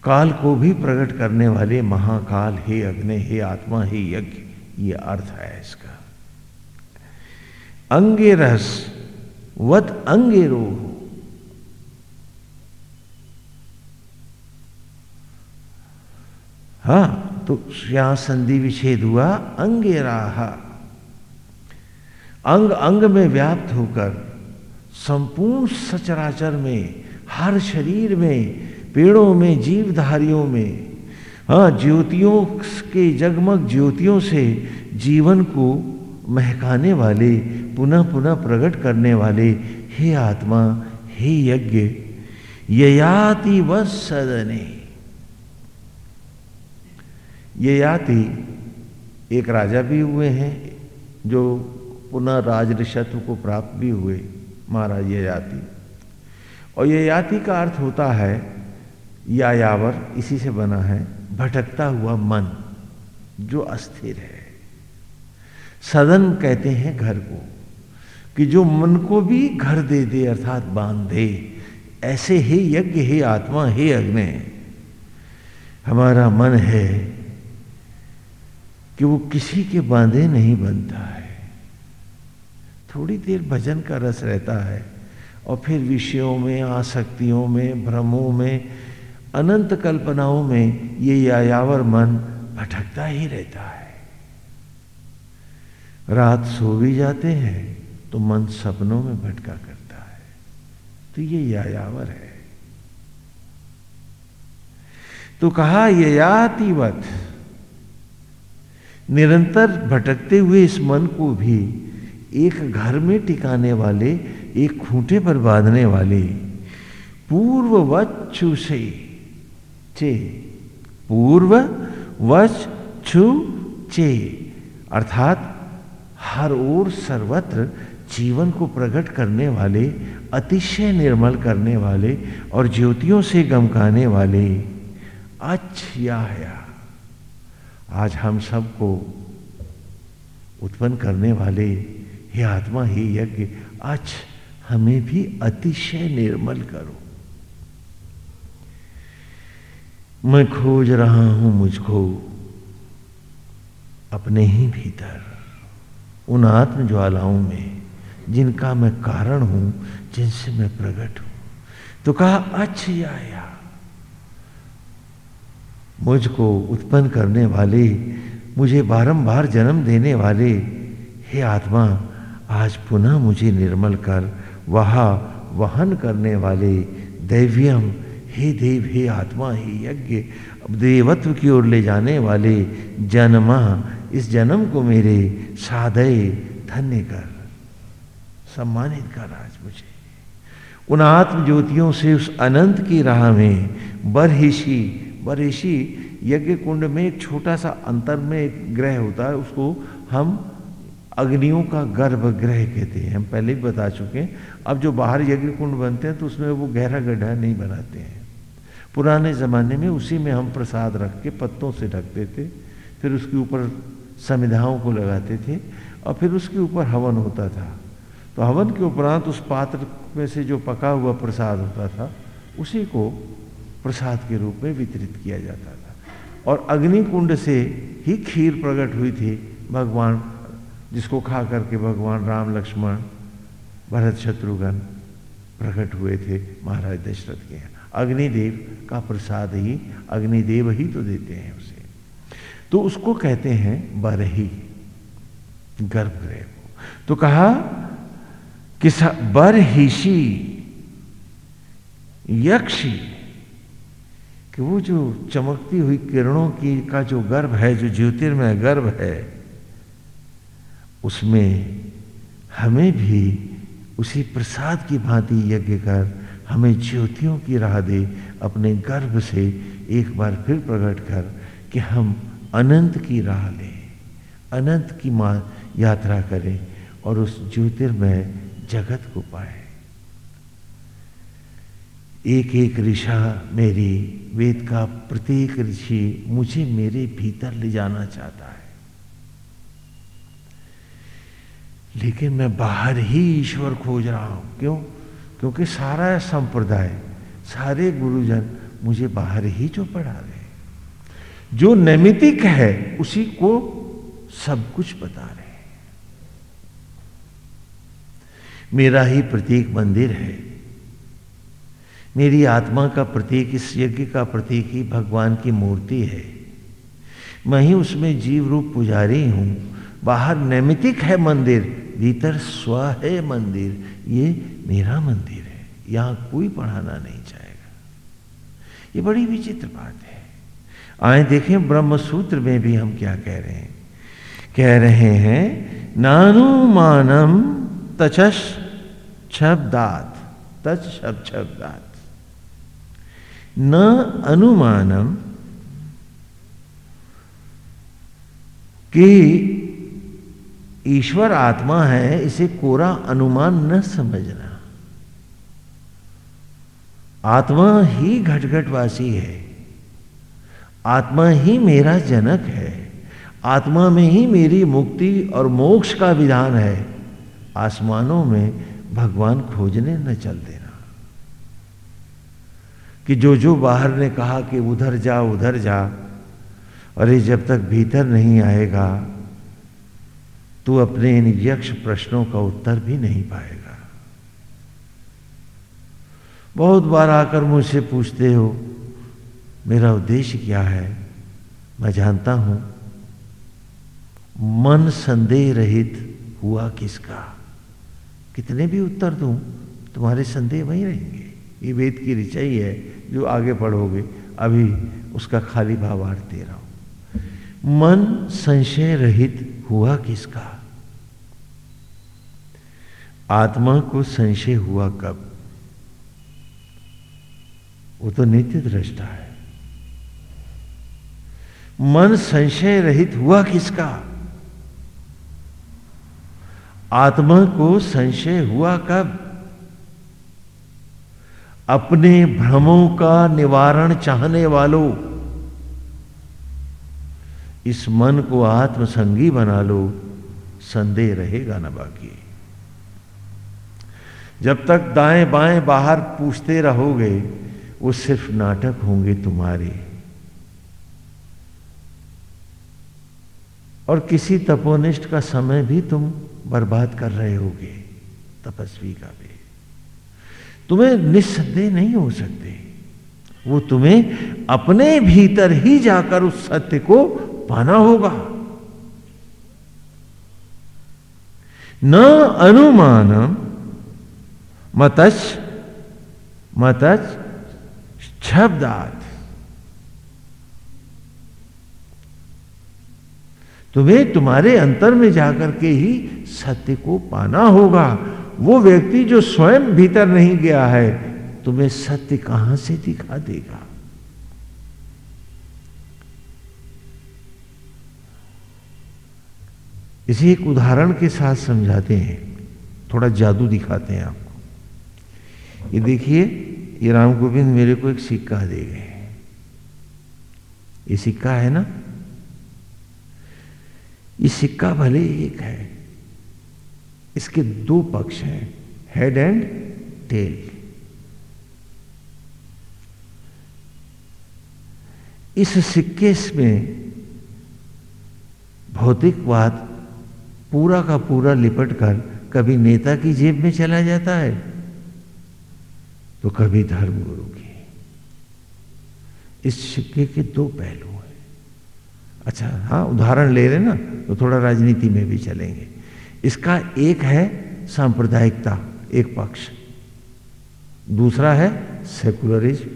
काल को भी प्रकट करने वाले महाकाल, हे अग्नि, हे आत्मा, हे यज्ञ, ये अर्थ है इसका। अंगे रस वत अंगे रोह हा तो यहाँ संधि विच्छेद हुआ अंगे राह अंग अंग में व्याप्त होकर, संपूर्ण सचराचर में, हर शरीर में, पेड़ों में, जीवधारियों में हाँ ज्योतियों के जगमग ज्योतियों से जीवन को महकाने वाले पुनः पुनः प्रकट करने वाले हे आत्मा, हे यज्ञ, ययाति व सदने। ययाति एक राजा भी हुए हैं, जो पुनः राज ऋषत्व को प्राप्त भी हुए, महाराज ययाति। और ययाति का अर्थ होता है, यायावर, इसी से बना है, भटकता हुआ मन, जो अस्थिर है। सदन कहते हैं घर को। कि जो मन को भी घर दे दे, अर्थात बाँध दे। ऐसे ही यज्ञ, हे आत्मा, हे अग्नि। हमारा मन है कि वो किसी के बांधे नहीं बनता है। थोड़ी देर भजन का रस रहता है और फिर विषयों में, आसक्तियों में, भ्रमों में, अनंत कल्पनाओं में ये यायावर मन भटकता ही रहता है। रात सो भी जाते हैं तो मन सपनों में भटका करता है। तो ये यायावर है। तो कहा, ययातिवत। निरंतर भटकते हुए इस मन को भी एक घर में टिकाने वाले, एक खूंटे पर बांधने वाले पूर्व वच्छु से चे। पूर्व वच छु चे अर्थात हर ओर सर्वत्र जीवन को प्रकट करने वाले, अतिशय निर्मल करने वाले और ज्योतियों से गमकाने वाले अच्छा आज हम सबको उत्पन्न करने वाले हे आत्मा हे यज्ञ, आज हमें भी अतिशय निर्मल करो। मैं खोज रहा हूँ मुझको अपने ही भीतर, उन आत्म ज्वालाओं में। जिनका मैं कारण हूँ, जिनसे मैं प्रकट हूँ। तो कहा अच्छा आया मुझको उत्पन्न करने वाले, मुझे बारंबार जन्म देने वाले, हे आत्मा, आज पुनः मुझे निर्मल कर, वहा वहन करने वाले दैव्यम, हे देव, हे आत्मा, हे यज्ञ देवत्व की ओर ले जाने वाले जन्मा, इस जन्म को मेरे सादय धन्य कर। सम्मानित कर आज मुझे। उन आत्म ज्योतियों से उस अनंत की राह में बरहिशी बरहिशी यज्ञ कुंड में एक छोटा सा अंतर में एक ग्रह होता है, उसको हम अग्नियों का गर्भगृह कहते हैं। हम पहले भी बता चुके हैं। अब जो बाहर यज्ञ कुंड बनते हैं तो उसमें वो गहरा गड्ढा नहीं बनाते हैं। पुराने ज़माने में उसी में हम प्रसाद रख के पत्तों से ढकते थे, फिर उसके ऊपर समिधाओं को लगाते थे, और फिर उसके ऊपर हवन होता था। तो हवन के उपरांत उस पात्र में से जो पका हुआ प्रसाद होता था, उसी को प्रसाद के रूप में वितरित किया जाता था। और अग्नि कुंड से ही खीर प्रकट हुई थी, भगवान जिसको खा करके भगवान राम, लक्ष्मण, भरत, शत्रुघ्न प्रकट हुए थे महाराज दशरथ के यहाँ। अग्निदेव का प्रसाद ही, अग्निदेव ही तो देते हैं उसे। तो उसको कहते हैं बरही, गर्भगृह को। तो कहा कि बरहिशी यक्षी कि वो जो चमकती हुई किरणों की का जो गर्भ है, जो ज्योतिर्मय गर्भ है, उसमें हमें भी उसी प्रसाद की भांति यज्ञ कर, हमें ज्योतियों की राह दे, अपने गर्भ से एक बार फिर प्रकट कर कि हम अनंत की राह लें, अनंत की माँ, यात्रा करें और उस ज्योतिर्मय जगत को पाए। एक एक ऋषा मेरी, वेद का प्रत्येक ऋषि मुझे मेरे भीतर ले जाना चाहता है। लेकिन मैं बाहर ही ईश्वर खोज रहा हूँ। क्यों? क्योंकि सारा संप्रदाय, सारे गुरुजन मुझे बाहर ही जो पढ़ा रहे जो नैमितिक है, उसी को सब कुछ बता रहे मेरा ही प्रतीक मंदिर है। मेरी आत्मा का प्रतीक, इस यज्ञ का प्रतीक ही भगवान की मूर्ति है। मैं ही उसमें जीव रूप पुजारी हूँ। बाहर नैमितिक है मंदिर, भीतर स्व है मंदिर। ये मेरा मंदिर है। यहाँ कोई पढ़ाना नहीं चाहेगा। ये बड़ी विचित्र बात है। आए देखें ब्रह्म सूत्र में भी हम क्या कह रहे हैं। कह रहे हैं, नानुमानम तचस शब्दात तच शब्द शब्दात न अनुमानम कि ईश्वर आत्मा है, इसे कोरा अनुमान न समझना। आत्मा ही घटघटवासी है। आत्मा ही मेरा जनक है। आत्मा में ही मेरी मुक्ति और मोक्ष का विधान है। आसमानों में भगवान खोजने न चल देना। कि जो जो बाहर ने कहा कि उधर जा उधर जा, अरे जब तक भीतर नहीं आएगा, तू अपने इन यक्ष प्रश्नों का उत्तर भी नहीं पाएगा। बहुत बार आकर मुझसे पूछते हो, मेरा उद्देश्य क्या है? मैं जानता हूँ, मन संदेह रहित हुआ किसका? कितने भी उत्तर दूँ, तुम्हारे संदेह वहीं रहेंगे। ये वेद की रिचाई है, जो आगे पढ़ोगे, अभी उसका खाली भावार्थ दे रहा। हूँ मन संशय रहित हुआ किसका? आत्मा को संशय हुआ कब? वो तो नित्य दृष्टा है। मन संशय रहित हुआ किसका? आत्मा को संशय हुआ कब? अपने भ्रमों का निवारण चाहने वालों। इस मन को आत्मसंगी बना लो, संदेह रहेगा ना बाकी। जब तक दाएँ बाएँ बाहर पूछते रहोगे, वो सिर्फ़ नाटक होंगे तुम्हारे। और किसी तपोनिष्ठ का समय भी तुम बर्बाद कर रहे होगे तपस्वी का भी। तुम्हें निस्संदेह नहीं हो सकते। वो तुम्हें अपने भीतर ही जाकर उस सत्य को पाना होगा। न अनुमानम मतच मतच शब्दात। तुम्हें तुम्हारे अंतर में जाकर के ही सत्य को पाना होगा। वो व्यक्ति जो स्वयं भीतर नहीं गया है, तुम्हें सत्य कहाँ से दिखा देगा? इसे एक उदाहरण के साथ समझाते हैं। थोड़ा जादू दिखाते हैं आपको। ये देखिए, ये राम गोविंद मेरे को एक सिक्का दे गए ये सिक्का है ना? ये सिक्का भले एक है। इसके दो पक्ष हैं हेड एंड टेल इस सिक्के में भौतिकवाद पूरा का पूरा लिपट कर कभी नेता की जेब में चला जाता है तो कभी धर्मगुरु की। इस सिक्के के दो पहलू अच्छा हाँ उदाहरण ले रहे ना तो थोड़ा राजनीति में भी चलेंगे। इसका एक है सांप्रदायिकता, एक पक्ष। दूसरा है सेकुलरिज्म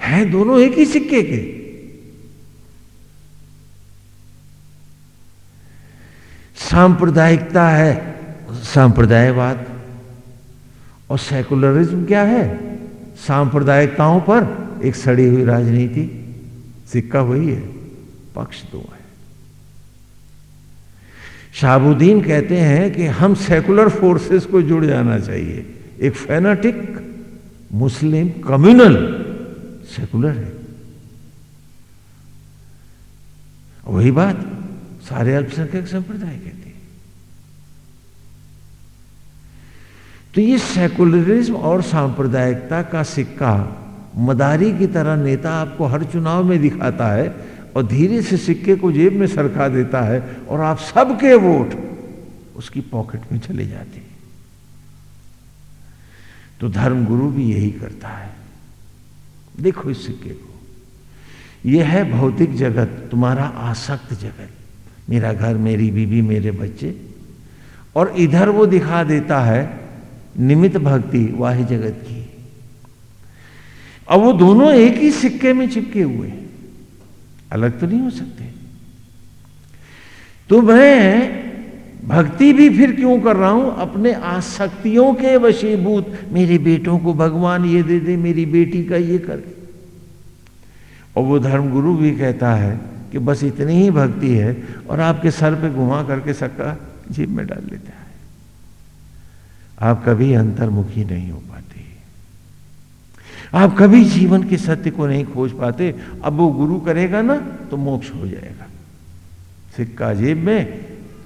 है दोनों एक ही सिक्के के। सांप्रदायिकता है, सांप्रदायवाद। और सेकुलरिज्म क्या है? सांप्रदायिकताओं पर एक सड़ी हुई राजनीति। सिक्का वही है, पक्ष दो है। शाहबुद्दीन कहते हैं कि हम सेकुलर फोर्सेस को जुड़ जाना चाहिए। एक फेनाटिक मुस्लिम कम्युनल सेकुलर है। वही बात सारे अल्पसंख्यक संप्रदाय कहते हैं। तो ये सेकुलरिज्म और सांप्रदायिकता का सिक्का मदारी की तरह नेता आपको हर चुनाव में दिखाता है और धीरे से सिक्के को जेब में सरका देता है और आप सबके वोट उसकी पॉकेट में चले जाते हैं। तो धर्मगुरु भी यही करता है। देखो इस सिक्के को। यह है भौतिक जगत, तुम्हारा आसक्त जगत। मेरा घर, मेरी बीबी मेरे बच्चे। और इधर वो दिखा देता है निमित भक्ति, वाह जगत की। अब वो दोनों एक ही सिक्के में चिपके हुए अलग तो नहीं हो सकते। तो मैं भक्ति भी फिर क्यों कर रहा हूँ? अपने आसक्तियों के वशीभूत, मेरे बेटों को भगवान ये दे दे, मेरी बेटी का ये कर और वो धर्मगुरु भी कहता है कि बस इतनी ही भक्ति है और आपके सर पे घुमा करके सक्का जीप में डाल लेता है। आप कभी अंतर्मुखी नहीं हो पाते। आप कभी जीवन के सत्य को नहीं खोज पाते। अब वो गुरु करेगा ना तो मोक्ष हो जाएगा। सिक्का जेब में,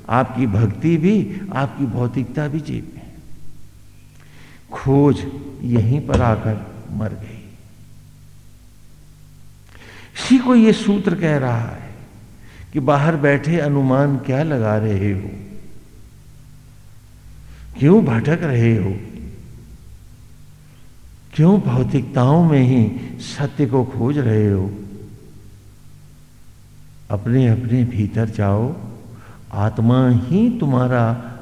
आपकी भक्ति भी, आपकी भौतिकता भी जेब में खोज यहीं पर आकर मर गई। इसी को यह सूत्र कह रहा है कि कि बाहर बैठे अनुमान क्या लगा रहे हो? क्यों भटक रहे हो? क्यों भौतिकताओं में ही सत्य को खोज रहे हो? अपने अपने भीतर जाओ। आत्मा ही तुम्हारा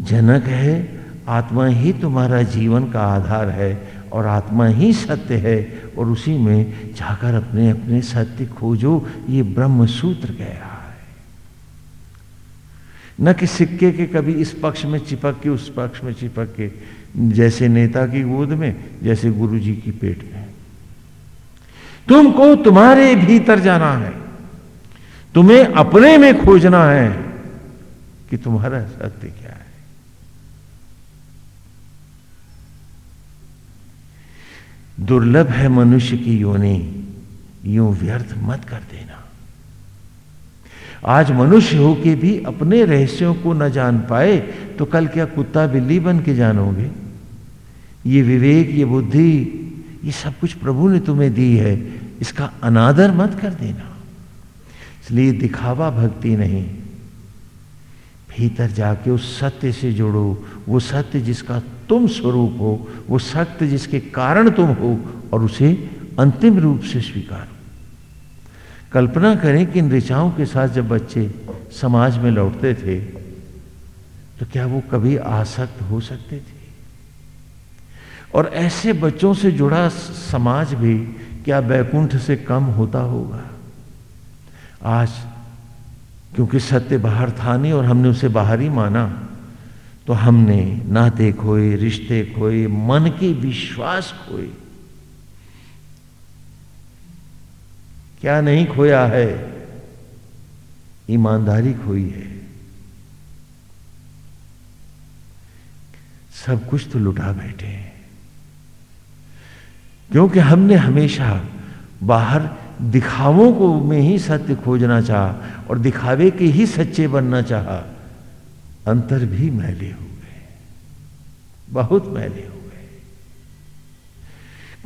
जनक है। आत्मा ही तुम्हारा जीवन का आधार है और आत्मा ही सत्य है और उसी में जाकर अपने अपने सत्य खोजो। ये ब्रह्म सूत्र है न कि सिक्के के कभी इस पक्ष में चिपक के, उस पक्ष में चिपक के। जैसे नेता की गोद में, जैसे गुरु जी की पेट में। तुमको तुम्हारे भीतर जाना है। तुम्हें अपने में खोजना है कि तुम्हारा सत्य क्या है। दुर्लभ है मनुष्य की योनि। यूँ व्यर्थ मत कर देना। आज मनुष्य हो के भी अपने रहस्यों को न जान पाए तो कल क्या कुत्ता बिल्ली बन के जानोगे? ये विवेक, ये बुद्धि, ये सब कुछ प्रभु ने तुम्हें दी है। इसका अनादर मत कर देना। इसलिए दिखावा भक्ति नहीं। भीतर जाके उस सत्य से जुड़ो। वो सत्य जिसका तुम स्वरूप हो, वो सत्य जिसके कारण तुम हो, और उसे अंतिम रूप से स्वीकारो। कल्पना करें कि इन ऋचाओं के साथ जब बच्चे समाज में लौटते थे तो क्या वो कभी आसक्त हो सकते थे? और ऐसे बच्चों से जुड़ा समाज भी क्या बैकुंठ से कम होता होगा? आज क्योंकि सत्य बाहर था नहीं और हमने उसे बाहर ही माना तो हमने नाते खोए, रिश्ते खोए, मन के विश्वास खोए क्या नहीं खोया है? ईमानदारी खोई है। सब कुछ तो लुटा बैठे क्योंकि हमने हमेशा बाहर दिखावों को में ही सत्य खोजना चाहा और दिखावे के ही सच्चे बनना चाहा। अंतर भी मैले हो। गए बहुत मैले हो। गए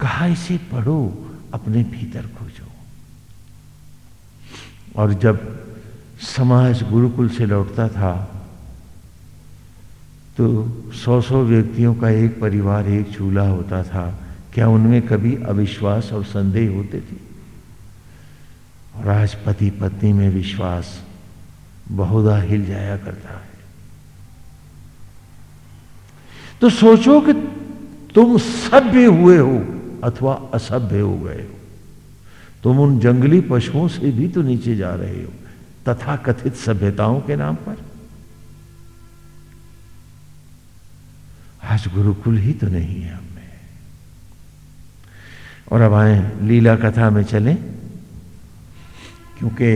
कहा इसे पढ़ो, अपने भीतर खोजो। और जब समाज गुरुकुल से लौटता था तो सौ सौ व्यक्तियों का एक परिवार, एक चूल्हा होता था। क्या उनमें कभी अविश्वास और संदेह होते थे? और आज पति पत्नी में विश्वास बहुधा हिल जाया करता है। तो सोचो कि तुम सभ्य हुए हो अथवा असभ्य हो गए हो। तुम उन जंगली पशुओं से भी तो नीचे जा रहे हो तथा कथित सभ्यताओं के नाम पर। आज गुरुकुल ही तो नहीं है हमें और अब आए लीला कथा में चलें, क्योंकि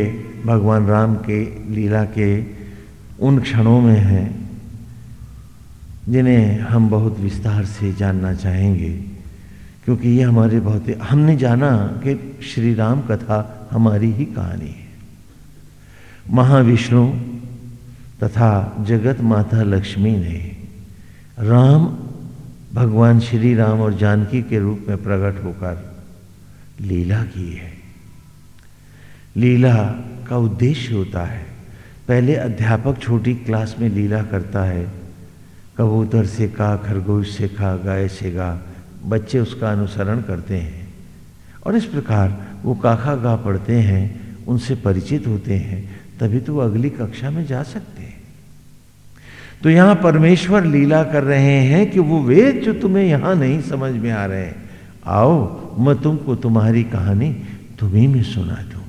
भगवान राम के लीला के उन क्षणों में हैं, जिन्हें हम बहुत विस्तार से जानना चाहेंगे। क्योंकि ये हमारे बहुत हमने जाना कि श्री राम कथा हमारी ही कहानी है। महाविष्णु तथा जगत माता लक्ष्मी ने राम, भगवान श्री राम और जानकी के रूप में प्रकट होकर लीला की है। लीला का उद्देश्य होता है, पहले अध्यापक छोटी क्लास में लीला करता है, कबूतर से का खरगोश से खा गाय से गा बच्चे उसका अनुसरण करते हैं। और इस प्रकार वो काखा गा पढ़ते हैं, उनसे परिचित होते हैं, तभी तो वो अगली कक्षा में जा सकते हैं। तो यहाँ परमेश्वर लीला कर रहे हैं कि वो वेद जो तुम्हें यहाँ नहीं समझ में आ रहे हैं। आओ, मैं तुमको तुम्हारी कहानी तुम्ही में सुना दू।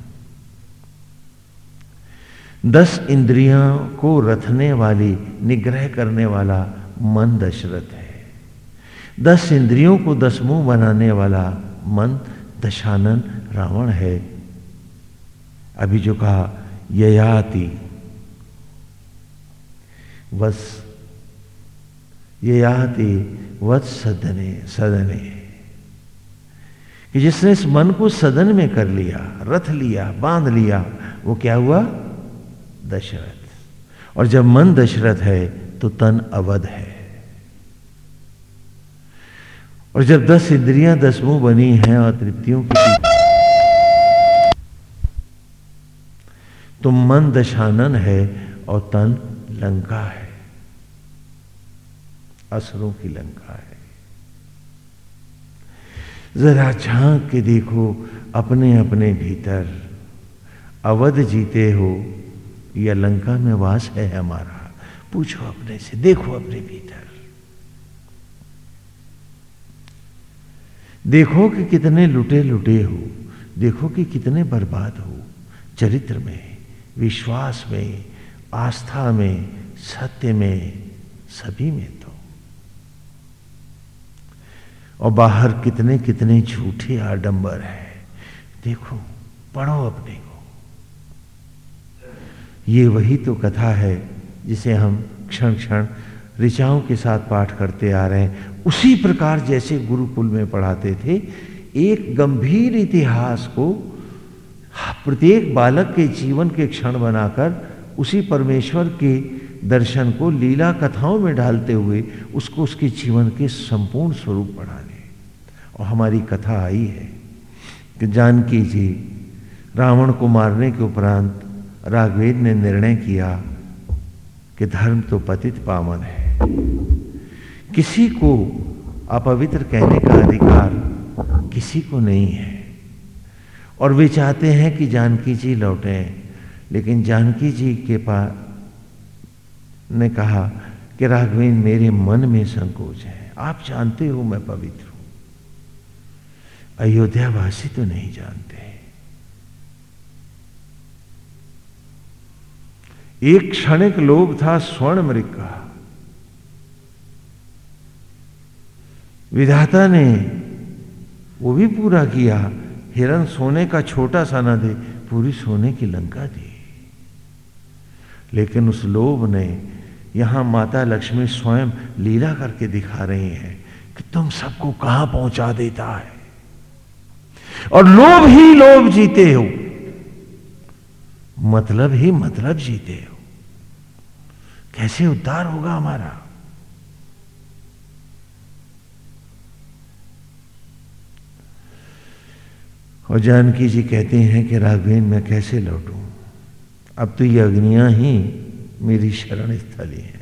दस इंद्रियों को रथने वाली, निग्रह करने वाला मन दशरथ है। दस इंद्रियों को दस मुँह बनाने वाला मन दशानन रावण है। अभी जो कहा, ययाति। वस ययाति वत सदने सदने। कि जिसने इस मन को सदन में कर लिया, रथ लिया, बाँध लिया, वो क्या हुआ? दशरथ। और जब मन दशरथ है तो तन अवध है। और जब दस इंद्रियाँ, दस मुँह बनी हैं और तृप्तियों की तो मन दशानन है और तन लंका है। असरों की लंका है। जरा झाँक के देखो अपने अपने भीतर। अवध जीते हो या लंका में वास है हमारा। पूछो अपने से, देखो अपने भीतर। देखो कि कितने लुटे लुटे हो, देखो कि कितने बर्बाद हो। चरित्र में, विश्वास में, आस्था में, सत्य में, सभी में तो। और बाहर कितने कितने झूठे आडंबर है। देखो, पढ़ो अपने को। ये वही तो कथा है जिसे हम क्षण क्षण ऋचाओं के साथ पाठ करते आ रहे हैं। उसी प्रकार जैसे गुरुकुल में पढ़ाते थे, एक गंभीर इतिहास को प्रत्येक बालक के जीवन के क्षण बनाकर उसी परमेश्वर के दर्शन को, लीला कथाओं में डालते हुए उसको उसके जीवन के संपूर्ण स्वरूप बढ़ा दे और हमारी कथा आई है कि जानकी जी रावण को मारने के उपरांत राघवेद ने निर्णय किया कि धर्म तो पतित पावन है। किसी को अपवित्र कहने का अधिकार किसी को नहीं है। और वे चाहते हैं कि जानकी जी लौटे, लेकिन जानकी जी के पास ने कहा कि राघवेन, मेरे मन में संकोच है। आप जानते हो मैं पवित्र हूँ। अयोध्यावासी तो नहीं जानते। एक क्षणिक लोभ था, स्वर्ण मृग का। विधाता ने वो भी पूरा किया। हिरण सोने का छोटा सा न दे, पूरी सोने की लंका दी। लेकिन उस लोभ ने यहाँ माता लक्ष्मी स्वयं लीला करके दिखा रही हैं कि तुम सबको कहाँ पहुँचा देता है। और लोभ ही लोभ जीते हो। मतलब ही मतलब जीते हो। कैसे उद्धार होगा हमारा? और जानकी जी कहते हैं कि, राघवेन, मैं कैसे लौटूं? अब तो ये अग्नियाँ ही मेरी शरण स्थली है।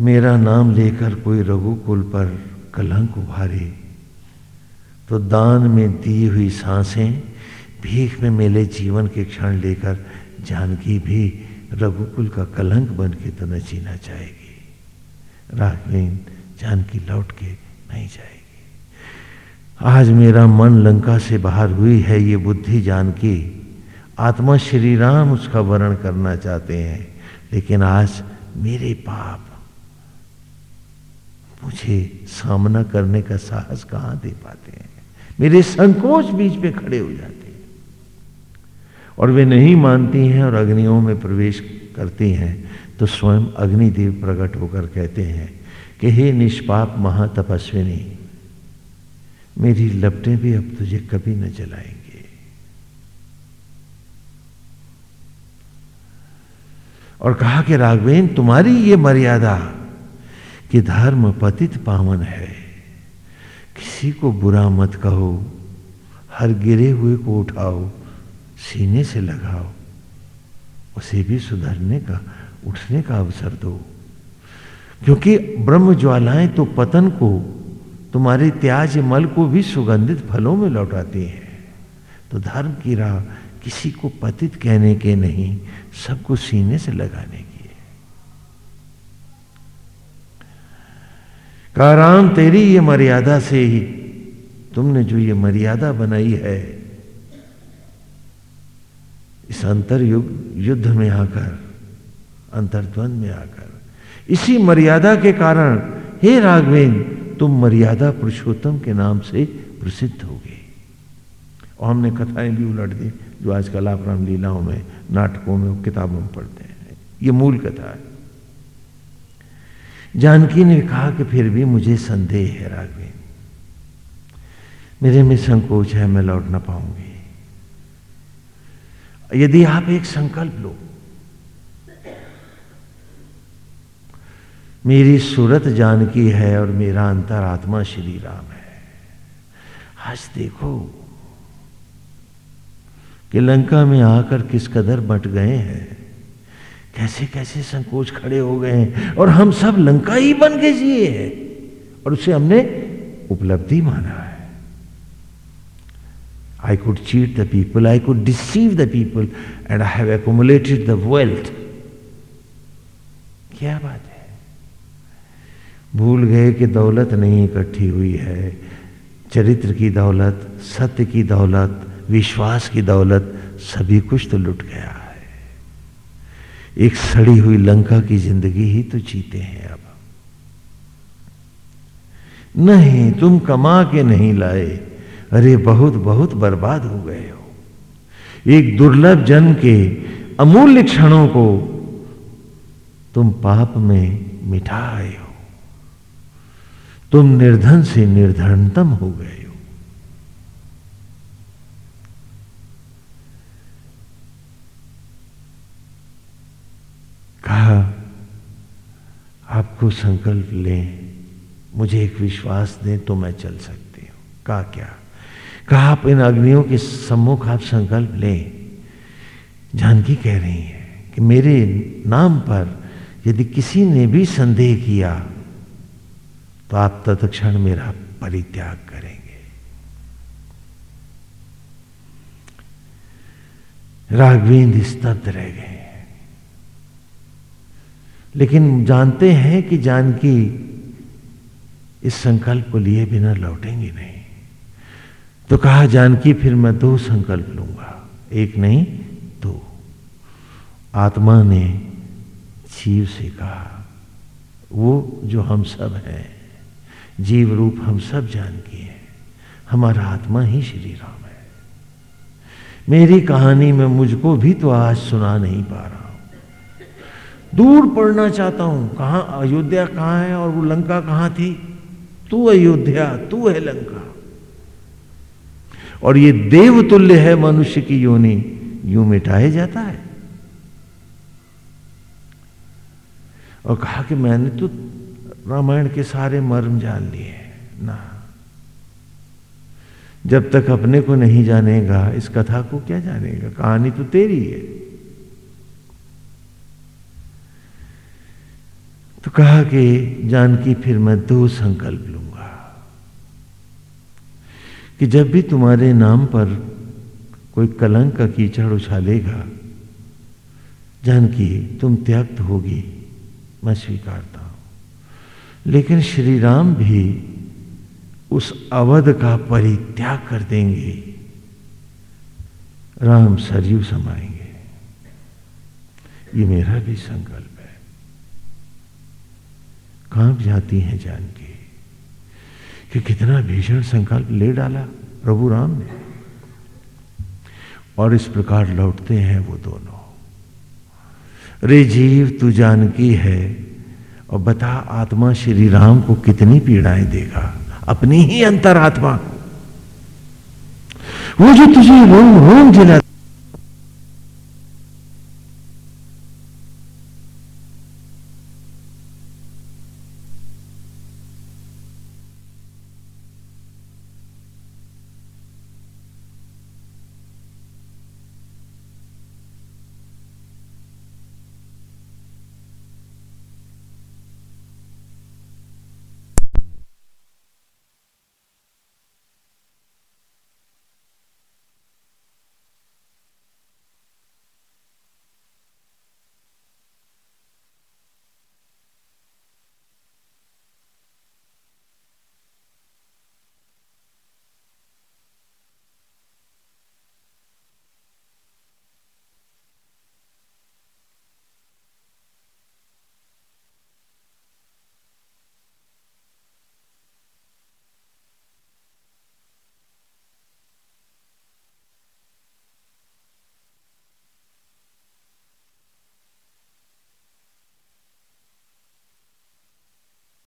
मेरा नाम लेकर कोई रघुकुल पर कलंक उभारे तो दान में दी हुई साँसें, भीख में मेले जीवन के क्षण लेकर जानकी भी रघुकुल का कलंक बन के तो न जीना चाहेगी। राघवेन, जानकी लौट के नहीं जाएगी। आज मेरा मन लंका से बाहर हुई है ये बुद्धि जान जानकी आत्मा श्री राम उसका वर्ण करना चाहते हैं, लेकिन आज मेरे पाप मुझे सामना करने का साहस कहाँ दे पाते हैं? मेरे संकोच बीच में खड़े हो जाते हैं। और वे नहीं मानती हैं और अग्नियों में प्रवेश करती हैं तो स्वयं अग्निदेव प्रकट होकर कहते हैं कि हे निष्पाप महातपस्विनी मेरी लपटें भी अब तुझे कभी न जलाएँगे। और कहा कि, राघवेन, तुम्हारी ये मर्यादा कि धर्म पतित पावन है। किसी को बुरा मत कहो, हर गिरे हुए को उठाओ, सीने से लगाओ, उसे भी सुधरने का, उठने का अवसर दो। क्योंकि ब्रह्म ज्वालाएँ तो पतन को तुम्हारे त्याज मल को भी सुगंधित फलों में लौटाती हैं। तो धर्म की राह किसी को पतित कहने के नहीं, सबको सीने से लगाने की है। काराम, तेरी ये मर्यादा से ही तुमने जो ये मर्यादा बनाई है, इस अंतर युग युद्ध में आकर, अंतर्द्वंद में आकर, इसी मर्यादा के कारण, हे राघवेन तुम मर्यादा पुरुषोत्तम के नाम से प्रसिद्ध हो गए और हमने कथाएँ भी उलट दी जो आजकल आप रामलीलाओं में, नाटकों में किताबों में पढ़ते हैं। ये मूल कथा है। जानकी ने कहा कि फिर भी मुझे संदेह है राघवेन। मेरे में संकोच है, मैं लौट ना पाऊँगी। यदि आप एक संकल्प लो मेरी सूरत जानकी है और मेरा अंतरात्मा श्री राम है। आज देखो कि लंका में आकर किस कदर बट गए हैं। कैसे कैसे संकोच खड़े हो गए हैं और हम सब लंका ही बन के जिए हैं और उसे हमने उपलब्धि माना है। I could cheat the people I could deceive the people and I have accumulated the wealth क्या बात है? भूल गए कि दौलत नहीं इकट्ठी हुई है। चरित्र की दौलत, सत्य की दौलत, विश्वास की दौलत, सभी कुछ तो लुट गया है। एक सड़ी हुई लंका की ज़िंदगी ही तो जीते हैं अब। नहीं, तुम कमा के नहीं लाए। अरे, बहुत बहुत बर्बाद हो गए हो। एक दुर्लभ जन्म के अमूल्य क्षणों को तुम पाप में मिठा आए हो। तुम निर्धन से निर्धनतम हो गए हो। कहा, आपको संकल्प लें, मुझे एक विश्वास दें तो मैं चल सकती हूँ। कहा क्या? कहा, आप इन अग्नियों के सम्मुख आप संकल्प लें। जानकी कह रही है कि मेरे नाम पर यदि किसी ने भी संदेह किया तो आप तत्क्षण मेरा परित्याग करेंगे। राघवेंद्र स्तब्ध रह गए लेकिन जानते हैं कि जानकी इस संकल्प को लिए बिना लौटेंगी नहीं। तो कहा, जानकी, फिर मैं दो संकल्प लूँगा। एक नहीं, दो। आत्मा ने जीव से कहा, वो जो हम सब हैं जीव रूप हम सब जानकी हैं। हमारा आत्मा ही श्री राम है। मेरी कहानी में मुझको भी तो आज सुना नहीं पा रहा हूँ। दूर पढ़ना चाहता हूँ, कहा अयोध्या कहाँ है और वो लंका कहाँ थी? तू अयोध्या, तू है लंका। और ये देवतुल्य है मनुष्य की योनि, यूँ मिटाया जाता है। और कहा कि मैंने तो रामायण के सारे मर्म जान लिए ना। जब तक अपने को नहीं जानेगा, इस कथा को क्या जानेगा? कहानी तो तेरी है। तो कहा कि, जानकी, फिर मैं दो संकल्प लूँगा। कि जब भी तुम्हारे नाम पर कोई कलंक का कीचड़ उछालेगा, जानकी, तुम त्यक्त होगी, मैं स्वीकारता लेकिन श्री राम भी उस अवध का परित्याग कर देंगे। राम सरयू समाएँगे। ये मेरा भी संकल्प है। काँप जाती हैं जानकी? कि कितना भीषण संकल्प ले डाला प्रभु राम ने। और इस प्रकार लौटते हैं वो दोनों। रे जीव तू जानकी है और बता आत्मा श्री राम को कितनी पीड़ाएँ देगा। अपनी ही अंतरात्मा। वो जो तुझे रोम रोम जिला